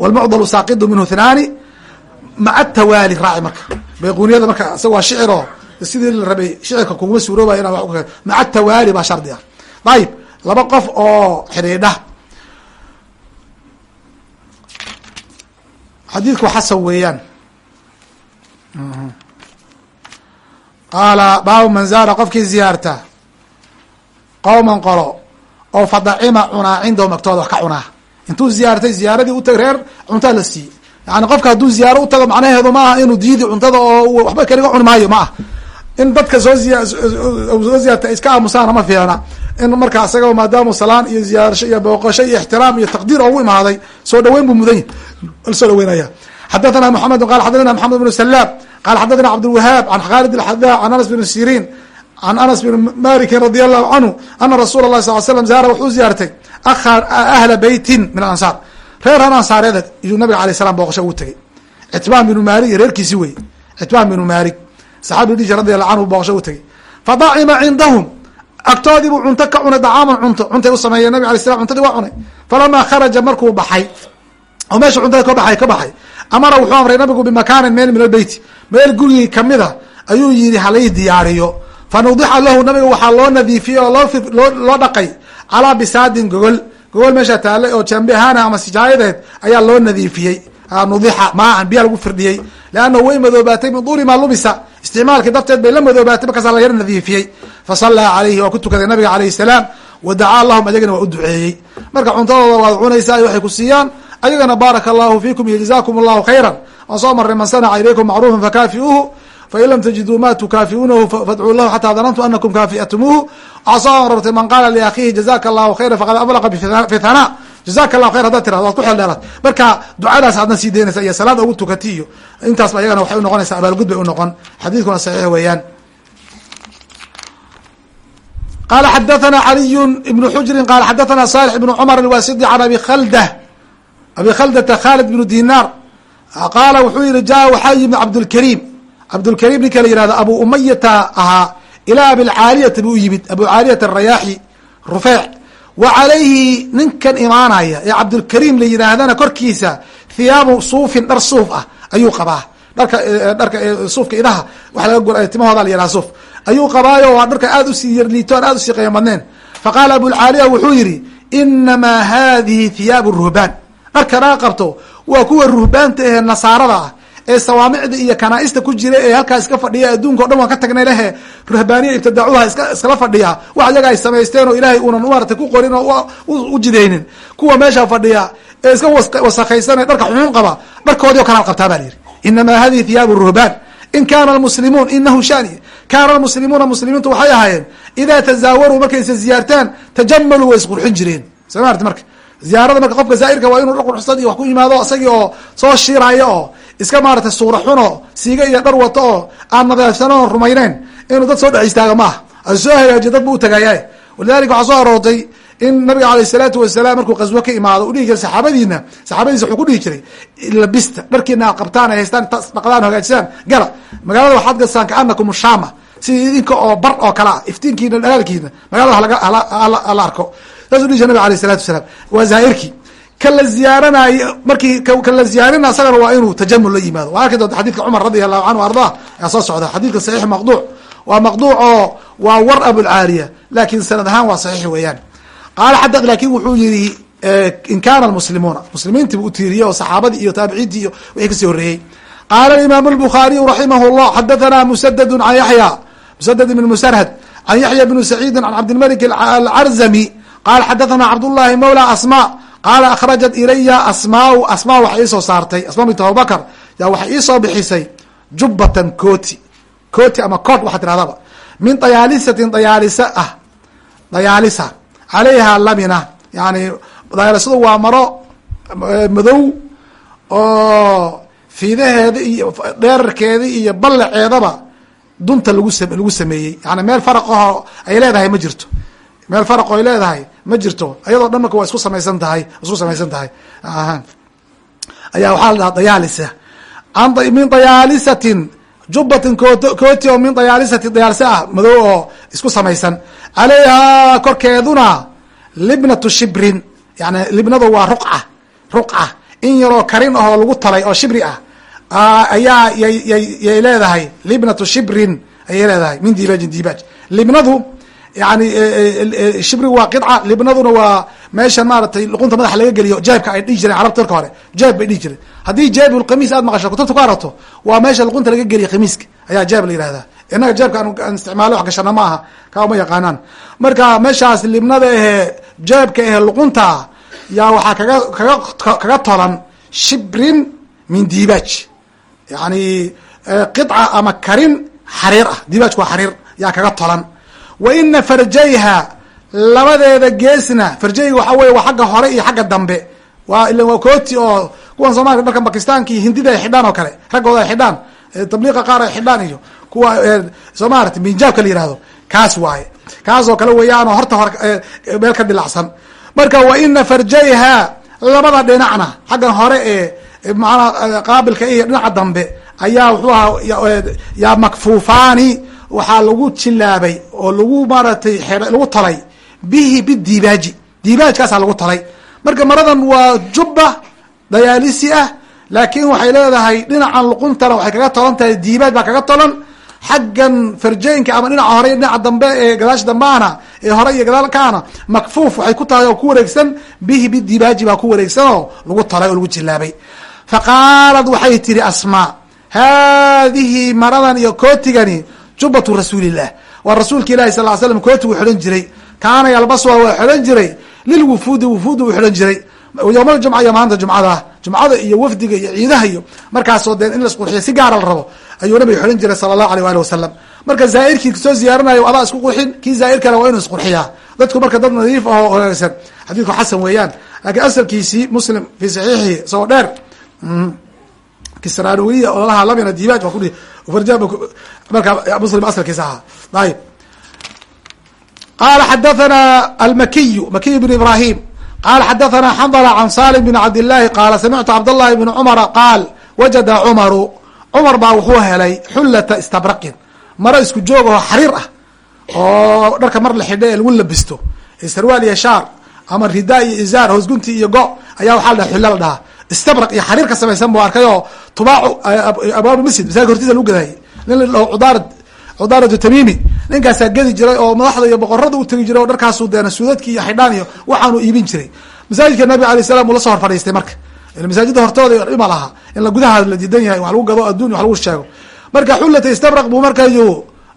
Wlmucdalu saaqidu minhu thnaani maca tawaali raaci marka. Bayquniyada marka isaga waa shiciro sidii la rabay shicirka kuguma suuroobaya ina maca tawaali baa shardi ah. Ayib laba qof oo xidhiidha. Xadiidku xasan weeyaan. Qaala baabu man zaara qofkii ziyaarta qowman qolo oo fadacima cunaa cindahum agtooda wax ka cunaa. Intuu ziyaartay ziyaaradii utag reer cuntaa la siiyey. Yani qofka hadduu ziyaaro utago macnaheedu ma aha inuu diidi cuntada oo waxba kaliga cuni maayo ma in dadka soo soo ziyaarta iska aamusaana ma fiicna in marka isaga maadaamu salaan iyo ziyaarasho iyo booqasho iyo ixtiraam iyo taqdiir oogu imaaday soo dhaweyn buu mudan yahy soo dhaweynaya xadathana maxamedu qala xadathana maxamed bnu salaam qala xadathana cabdilwahaab can khaalid alxadaa can anas bn siriin can anas bn malikin radi allahu canhu ana rasuula اlahi sal slam zaara wuxuu ziyaartay ahla beytin min alansaar reer han ansaareed iyuu nabiga alay slam booqasho ugu tegey citbaan binu maalik reerkiisi wey citbaan binu maalik saxaabi dhihi radi allahu canhu booqasho ugu tegey fadacima cindahum agtoodii buu cunto ka cunay dacaaman cunto cuntay u sameeyeen nabig alay cuntadii waa cunay falamaa kharaja markuu baxay oo meesha cuntada ka baxay ka baxay amara wuxuu amray nabigu bimakaanin meel min albeyti meel gurigii kamida ayuu yihi halay diyaariyo fanudixa lahu nabiga waxaa loo nadiifiyey oo loo dhaqay calaa bisaadin gogol gogol meesha taallay oo jambehana ama sijaayadeed ayaa loo nadiifiyey nudixa maahan biyaa lagu firdhiyey leanna way madoobaatay min duuli maa isticmaalkii darteed bay la madoobaatay markaasa la yar nadiifiyey fasallaa calayhi waa ku tukaday nabiga alayhi salaam wadacaa lahum ayagana waa u duceeyey marka cuntadooda waad cunaysaa waxay ku siiyaan ayagana baaraka allahu fiikum iyo jazakum allahu khayran waan soo marnay man sanaca ilaykum macruufan fakaafiuuhu fain lam tajiduu ma tukaafiuunahu fadcuu lahu xataa danantu anakum kaafiatumuuhu waxaa soo arortay man qaala liakhiihi jazaka allahu khayra faqad ablaqa fi thana jazaka allahu khayr hadaa tirado waad ku xeldheeraad marka ducadaas aadna sii daynaysa iyo salaada ugu tukati iyo intaasba ayagana waxay unoqonaysaa abaalgud bay unoqon xadiidkuna saxiix weeyaan qala xadathana caliyu ibnu xujrin qala xadathana salix ibnu cumar alwasidi can abi khalda abi khaldata khalid bnu dinaar qaala wuxuu yihi jaa waxaa yimi cabdulkariim cabdulkariim ninka la yihahdo abu umayata ahaa ilaa abilcaaliyati buu yimid abu caaliyata arayaaxi rufeec. Wa calayhi ninkan imaanaya ee cabdulkariim la yidhaahdana korkiisa thiyaabu suufin dhar suuf ah ayuu qabaa. Dharka dharka suufka idaha waxa laga gura timahooda la yidhaha suuf. Ayuu qabaayo waa dharka aad u sii yarliitoon aad u sii qiimo badneen faqaala abulcaaliya wuxuu yihi inamaa hadihi thiyaabu ruhbaan. Dharkanaa qabto waa kuwa ruhbaanta ee nasaarada ah ee sawaamicda iyo kanaaista ku jira ee halkaa iska fadhiya adduunka o dhan waan ka tagnay lehe ruhbaaniya ibtidaacuha iska iskala fadhiya. Wax iyaga ay samaysteen oo ilaahay uunan maarata ku qorin oo u jidaynin. Kuwa meesha fadhiya ee iska wasakaysan ee dharka xunxun qaba dharkoodii o kanaad qabtaa baa la yihi inamaa hadihi thiyaabu ruhbaan. In kaana almuslimuun inahu shani kaana almuslimuuna muslimiintu waxay ahaayeen idaa tazaawaruu markaysa ziyaartaan tajamaluu way isqurxin jireen. Soo maarti marka? Ziyaarada marka qofka zaa'irka waa inuu dhar qurxsan iyo wax ku yimaado isagii oo soo shiiraya oo iska maaratay suura xun oo siiga iyo dhar wato oo aan nadaafsan oon rumayneyn inuu dad soo dhex istaago maaha. Soo hagaajiyo dad bu utagaaya walidalika waxaa soo aroortay in nabiga alayh isalaatu wasalaam markuu qaswo ka imaado u dhihi jiray saxaabadiina saxaabadiisa wuxuu ku dhihi jiray labista dharkiina ad qabtaan ay haystaan dhaqdaan hagaajisaan gala. Magaalada waxaad gastaan kaanakum shama sidii idinka oo bar oo kale ah iftiinkiina dhalaalkiina magaalada hala arko. Saasuu dhihi jira nabig alayh isalatu wasalaam. Waa zaa'irkii kan la markii kan la isagana waa inuu tajamul la yimaado. Waa arki doonta cumar radi allahu canhu ardaa ayaa soo socda. Xadidka saxiix maqduuc waa maqduuc oo waa war abulcaaliya laakin sanad ahaan waa saxiix weeyaan. Qaala xada laakin wuxuu yihi eh, in kana almuslimuuna muslimiintiibu utiiriyey oo saxaabadii iyo taabiciintii iyo wixii ka sii horreeyey. Qaala alimaamu lbukhaariyu raximah llah xadathana musadadu an yaya musadad ibn musarhad can yaxya bnu saciidi can cabdilmalik alcarzami qaala xadathana cabdullahi mawla asma qaala akhrajat ilaya asmaa asmaa waxay iisoo saartay asma bint abubakr yaa waxay iisoo bixisay jubbatan kooti kooti ama kood waxaa tirahdaba min dayaalisatin dayaalisa ah dayaalisa calayha lamina yani dayaalisadu waa maro madow oo fiidaheeda iyo dheerarkeeda iyo ballaceedaba dunta lagu lagu sameeyey yani meel faraqaho ay leedahay ma jirto meel faraqo ay leedahay ma jirto. Ayadoo dhan marka waa isku samaysan tahay isku samaysan tahay. Ayaa waxaa la dhaha dayaalisa. Min dayaalisatin jubbatin koot kooti oo min dayaalisati dayaalisa ah madow oo isku samaysan. Calayhaa korkeeduna libnatu shibrin yani libnadu waa ruqca ruqca in yaroo karin ahoo lagu talay oo shibri ah. Ayaa yay leedahay libnatu shibrin ayay leedahay min dibaajin dibaaj libnadu yani shibrigu waa qidca libnaduna waa meeshan maaratay luqunta madaxa laga geliyo. Jeebka ay dhihi jireen carabta marka hore. Jeeb bay dhihi jireen. Haddii jeebulkamiis aad maqasho kutubta ku arato waa meesha luqunta laga geliyo khamiiska. Ayaa jeeb la yihahdaa innaga jeebka aan isticmaalo wax gashana ma aha. Kaa uma yaqaanaan. Marka meeshaas libnada ahe jeebka ahe luqunta yaa waxaa kaga kaga kaga tolan shibrin min dibaaj yani qiطca ama karin xariir ah. Dibaajku waa xariir. Yaa kaga tolan wa ina farjayha labadeeda geesna farjayga waxa weye waa xagga hore iyo xagga dambe. Waa ila waa kooti oo kuwan soomaliya dharkan bakistaanka iyo hindida ay xidhaan oo kale raggooda ay xidhaan tabliiqa qaar ay xidhaan iyo kuwa soo maarata minjaabka la yihahdo kaas waaye. Kaas oo kale weeyaanoo horta hore meel ka dhilacsan marka wa ina farjayha labada dhinacna xaggan hore ee maanaa qaabilka iyo dhinaca dambe ayaa wuxuu ahaa yaa makfuufaani waxaa lagu jilaabay oo lagu maaratay lagu talay bihi bidibaaji. Dibaajkaasaa lagu talay. Marka maradan waa jubba dayaalisi ah laakiin waxay leedahay dhinacan luquntana waxay kaga tolan tahay dibaaj baa kaga tolan. Xaggan farjeynka ama dhinaca hore iyo dhinaca dambe ee gadaash dambeana ee hore iyo gadaalkaana makfuuf waxay ku tahay oo ku wareegsan. Bihi bidibaaji baa ku wareegsan oo lagu talay oo lagu jilaabay faqaalad waxay tihi asmaa haadihi maradan iyo kootigani jubbatu rasuulilah waa rasuulka ilahi sal l slam kootigu xidhan jiray kaana yalbasuha waa xidhan jiray lilwufuudi wufuudi uu xidhan jiray yowmaljumca iyo maanta jumcada jumcada iyo wafdiga iyo ciidaha iyo markaasoo dee in laisqurxiyo si gaara la rabo ayuu nabiga xidhan jiray sala allahu aleyh waali wasalam marka zaa'irkii soo ziyaaranayo adaa isku qurxin kii zaa'irkana waa inuu isqurxiyaa dadku marka dad nadiif ah oo wanaagsan xadiidku xasan weeyaan laakiin asalkiisii muslim fi saxiixihi isagoo dheer kisraaniwiya oo lalahaa lamina dibaaj waa kudhi farja marka muslim asalkiisa ahaa ayib. Qala xadathana almakiyu makiy bn ibrahim. Qala xadathana xandla can salim bn cabdillahi qaala samictu cabdاllahi bn cumara qaal wajada cumaru cumar baa wuxuu helay xullata istabraqin. Maro isku joog oo xariir ah oo dharka mar la xidha ee lagu labisto. Sarwaal iyo shaar ama rida iyo izaar hoosgunti iyo go ayaa waxaa la dhaha xulla la dhahaa istabraq iyo xariir ka samaysan bu arkay oo tubaacu abwaab masjid masaajid hortiisa lagu gadayay nin la cudaarad cudaaratu tamimi ninkaasaa gedi jiray oo madaxda iyo boqorada u tegi jiray oo dharkaasu deena suudadki iyo xidhaan iyo waxaanu iibin jiray. Masaajidka nabiga alay salam uu la soo hor fadhiistay marka masaajida hortooda dhima laha. In la gudaha la diidan yahay wax lagu gado adduun wax lagu sheego. Marka xullata istabraq buu marka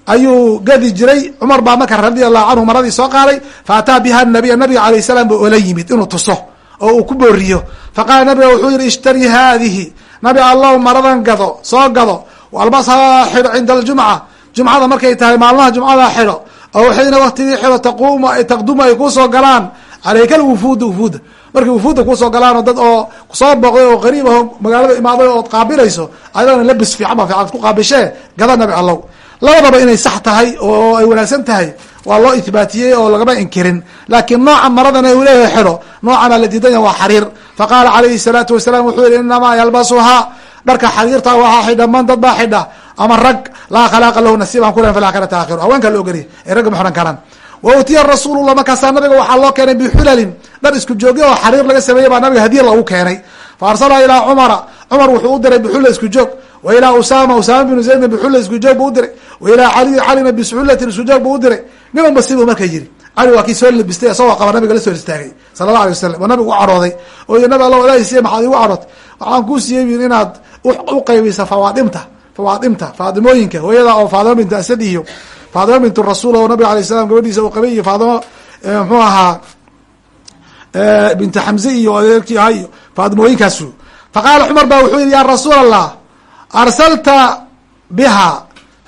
ayuu gadi jiray. Cumar baa marka radi allahu canhu maradii soo qaaday fa biha nabiya. Nabiga alayh salaam ba ola yimid inuu tuso oo uu ku booriyo. Faqaala nabiga wuxuu yihi ishtari haadihi. Nabi allow maradan gado soo gado. Albashaa xidho cinda aljumca. Jumcada markay tahay maalmaha jumcada xidho. Oo xiina waktigii xidho taquum taqdumu ay kuusoo galaan. Caleyka alwufuud wufuuda markay wufuudda kuusoo galaan oo dad oo ku soo booqday oo qariib aho magaalada imaaday ood qaabilayso ayadana labis fiican ba fiican ad ku qaabishee gada nabi allow labadaba inay sax tahay oo ay wanaagsan tahay waa loo ihbaatiyey oo lagama inkirin. Laakiin nooca maradan u leeyahay xidho noocana la diidan yaha waa xariir. Faqaala calayhi salaatu wasalaam wuxuu yihi inamaa yalbasuhaa. Dharka xariirta waxaa xidha man dad baa xidha? Ama rag? Laa khalaaqa lahu nasiiban kulen fi laakhirati aakhiru haweenka la ogoliy ee ragga ma xidhan karaan. Wa utiya rasuulullah markaasaa nabiga waxaa loo keenay bixulalin dhar isku joogyo oo xariir laga sameeyey baa nabiga hadiya lagu keenay. Fa arsala ilaa cumara cumar wuxuu u diray bixulla isku joog wa ilaa usama usama binu zaydna bixulla isku joog buu u diray. Wa ilaa cali calina bisuxullatin isku joog buu u diray. Niman basibu marka yiri cali waa kii soo labistay isagoo qaba nabiga la soo istaagay sala alla alay wasalam oo nabiga u cadhooday oo nabi alla ilaahi siiye maxaad igu cadhootay waxaan kuu siiyey inaad u qaybisa fawaadimta fawaadimta faadimooyinka hooyada oo faadimo bintu asad iyo faadimo bintu rasuul oo nabiga alay salam gabadhiisa uu qabay iyo faadimo muxuu ahaa bintu xamze iyo adeerkii ahaa iyo faadimooyinkaasu faqaala cumar ba wuxuu yihi ya rasuul allah arsalta biha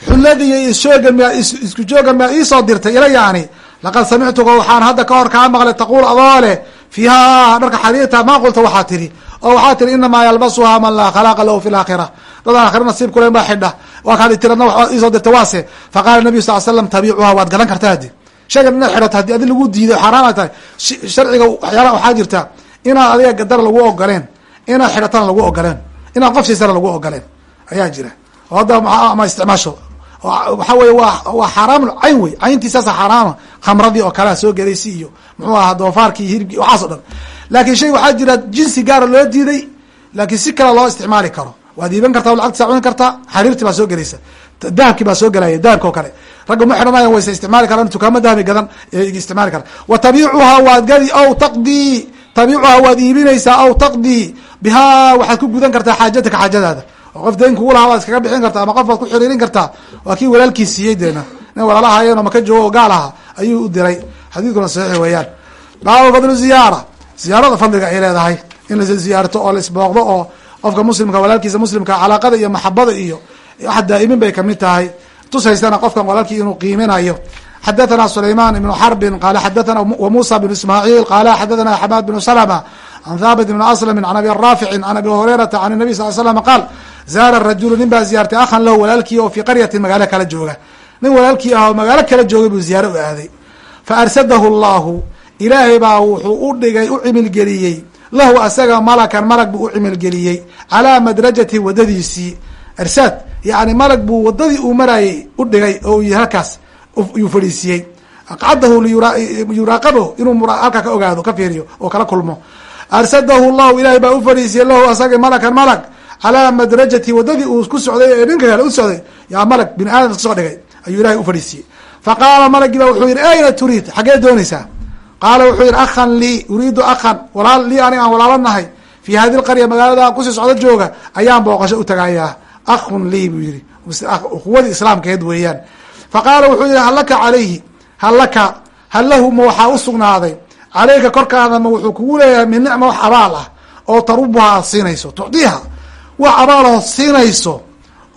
xulladiiyo issooga miyaa isku jooga miyaa iisoo dirtay ilayaani laqad samictuka waxaan hadda ka hor kaa maqlay taquul adoo fiiha dharka xariirta maa qulta waxaa tiri oo waxaa tiri inamaa yalbasuha man laa khalaaqa lahu fi laakhira dad aakhira nasiib kule baa xidha waa kaad tiradna wa iisoo dirta waase faqala nabiyu sal slam tabiicuha waad galan kartaa hadi shaygan inaad xidhato haddii adi lagu diiday xaaraan ay tahay sharciga waxyaala waxaa jirta inaad adiga gadar lagu ogoleen inaad xidhatana lagu ogoleen. Inaad qof siisana lagu ogoleen. Ayaa jira. Oo hadda ma isticmaasho. Waxa weye wa waa xaaraam cayn wey cayntiisaasa xaaraama khamradii oo kalea soo gelaysi iyo. Muxuu ahaa doofaarkii hiribkii waxaas o dhan. Laakin shay waxaa jira jinsi gaara loo diiday laakiin si kale loo isticmaali karo. Waad iiban kartaa lacagtiisa cuni kartaa xariirtii baa soo gelaysa. Dahabkii baa soo gelaya dahabka oo kale. Ragga ma xidhanaya wayse isticmaali karaan tukaamo dahabi gadan isticmaali kara wa waad gadi aw taqdii tabiicuhaa waad iibinaysaa aw taqdii bihaa waxaad ku gudan kartaa xaajataka xaajadaada. Oo qof dayn kugu lahaa waad iskaga bixin kartaa ama qof baad ku xiriirin kartaa waa kii walaalkii siiyey deena. Nin walaalahayen oo maka joogo oo gaal aha ayuu u diray. Xadiidkuna saxiix weeyaan. Baabu fadlu ziyaara. Ziyaarada fadliga ay leedahay. In la ziyaarto oo la isbooqdo oo qofka muslimka walaalkiisa muslimka calaaqada iyo maxabada iyo waxa daa'imin bay ka mid tahay. Tusaysana qofkan walaalkii inuu qiiminayo xadathana sulayman ibnu xarbin qala xadathana wa musa bn ismaaciil qala xadathana xamaad bnu salma can thaabit bn aslami can abi raaficin can abi hurayrata can nabi sal slam qaal zaara rajulu nin baa ziyaartay akhan lahu walaalkii oo fii qaryatin magaalo kala jooga nin walaalkii ah oo magaalo kala joogay buu ziyaaro u aaday fa arsadahu llahu ilaahay baa wuxuu u dhigay u cimilgeliyey lahu asaga malakan malag buu u cimilgeliyey calaa madrajati wadadiisii arsaad yani malag buu wadadii uu marayay u dhigay oo y halkaas yuu fadhiisiiyey aqcadahu liyuraaqabahu inuu halkaa ka ogaado ka fiiriyo oo kala kulmo. Arsadahu llahu ilaahay baa u fadhiisiyey lahu asaga malakan malag calaa madrajati wadadii uu ku socday ee ninka kale u socday yaa malag bini aadam ka soo dhigay ayuu ilahay u fadhiisiyey faqaala malagii ba wuxuu yihi ayna turiid? Xaggee doonaysaa? Qaala wuxuu yihi akhan lii uriidu akhan walaal lii anig aan walaalo nahay fii hadi lqarya magaalada aan ku sii socdo jooga ayaan booqasho u tagayaa akhun lii buu yihi quwadii islaamkeed weeyaan faqaala wuxuu yihi hallaka calayhi hallaka hallahu ma waxaa u sugnaaday. Caleyka korkaada ma wuxuu kugu leeyahay min nicma wax abaal ah oo tarubuha aad siinayso tucdiiha. Wax abaalahood siinayso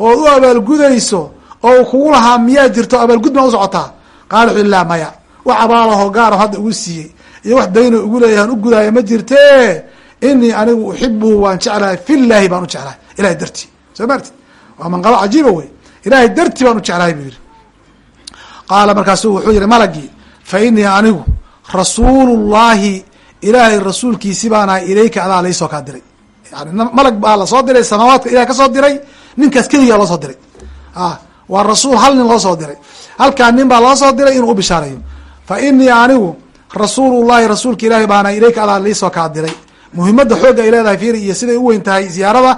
ood u abaalgudayso oo kugu lahaa miyaa jirto abaalgud maa u socotaa qaala wuxu laa maya. Wax abaalahoo gaaro hadda ugu siiyey iyo wax dayno ugu leeyahan u gudaaya ma jirtee inii anigu uxibuhu waan jeclahay filaahi baan u jeclahay ilahay dartii. Soo maartid waa manqabo cajiiba wey ilahay dartii baan u jeclahay buu yihi qaala markaasu wuxuu yihi malagii fa inii anigu rasuulullahi ilaahay rasuulkiisi baan ahay ilayka adaa laisoo kaa diray. Yani malag baa la soo diray samaawaadka ilahay ka soo diray ninkaas keligaa loo soo diray. Waa rasuul hal nin loo soo diray. Halkaa nin baa loo soo diray inuu u bishaarayo. Fa inii anigu rasuulullahi rasuulka ilaahi baana ilayka adaa liisoo kaa diray. Muhimadda xoogga ay leedahay fiiri iyo siday u weyn tahay ziyaarada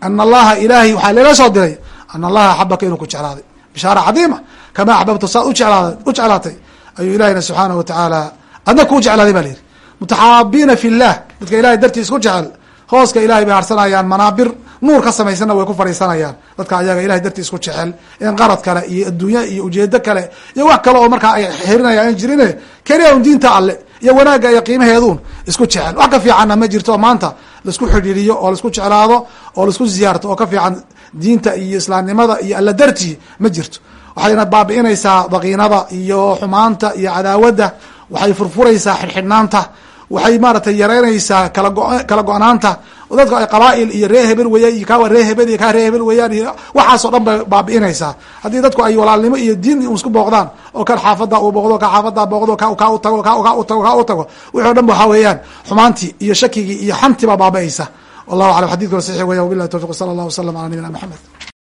ana allaha ilaahay waxaa leela soo diray ana allaha axabaka inuu ku jeclaaday bishaara cadiima kamaa axbabta saad ujelaa u jeclaatay ayuu ilahina subxaanahu watacaala adna kuu jeclaaday ba la yihi mutaxaabiina fi llah dadka ilahay dartii isku jecel hooska ilahay bay harsanayaan manaabir nuur ka samaysanna way ku fadhiisanayaan dadka ayaga ilahay dartii isku jecel in qarad kale iyo adduunya iyo ujeedo kale iyo wax kale oo markaa ay xirinaya an jirine keliya un diinta alle iyo wanaagga iyo qiimaheeduun isku jecel wax ka fiicanna ma jirto maanta la isku xidhiiriyo oo la isku jeclaado oo la isku ziyaarto oo ka fiican diinta iyo islaamnimada iyo alla dartii ma jirto. Waxayna baabi'inaysaa daqiinada iyo xumaanta iyo cadaawadda waxay furfuraysaa xidhxidhnaanta waxay maaratay yareynaysaa kala go kala go-naanta dadka ay qabaail iyo ree hebel weeyaan iyo kawa ree hebel iyo kaa ree hebel weeyaan iyo waxaasoo dhan bay baabi'inaysaa. Haddii dadku ay walaalnimo iyo diin isku booqdaan oo kan xaafada uu booqdo ka xaafada booqdo ka ka u tago ka ka u tago ka u tago wixi o dhan waxaa weeyaan xumaantii iyo shakigii iyo xantii baa baabi'aysa. Wallahu aclam xadidkuna saxiix weya wabillahi tawfiq sala allah wasalam ala nabiyina maxamed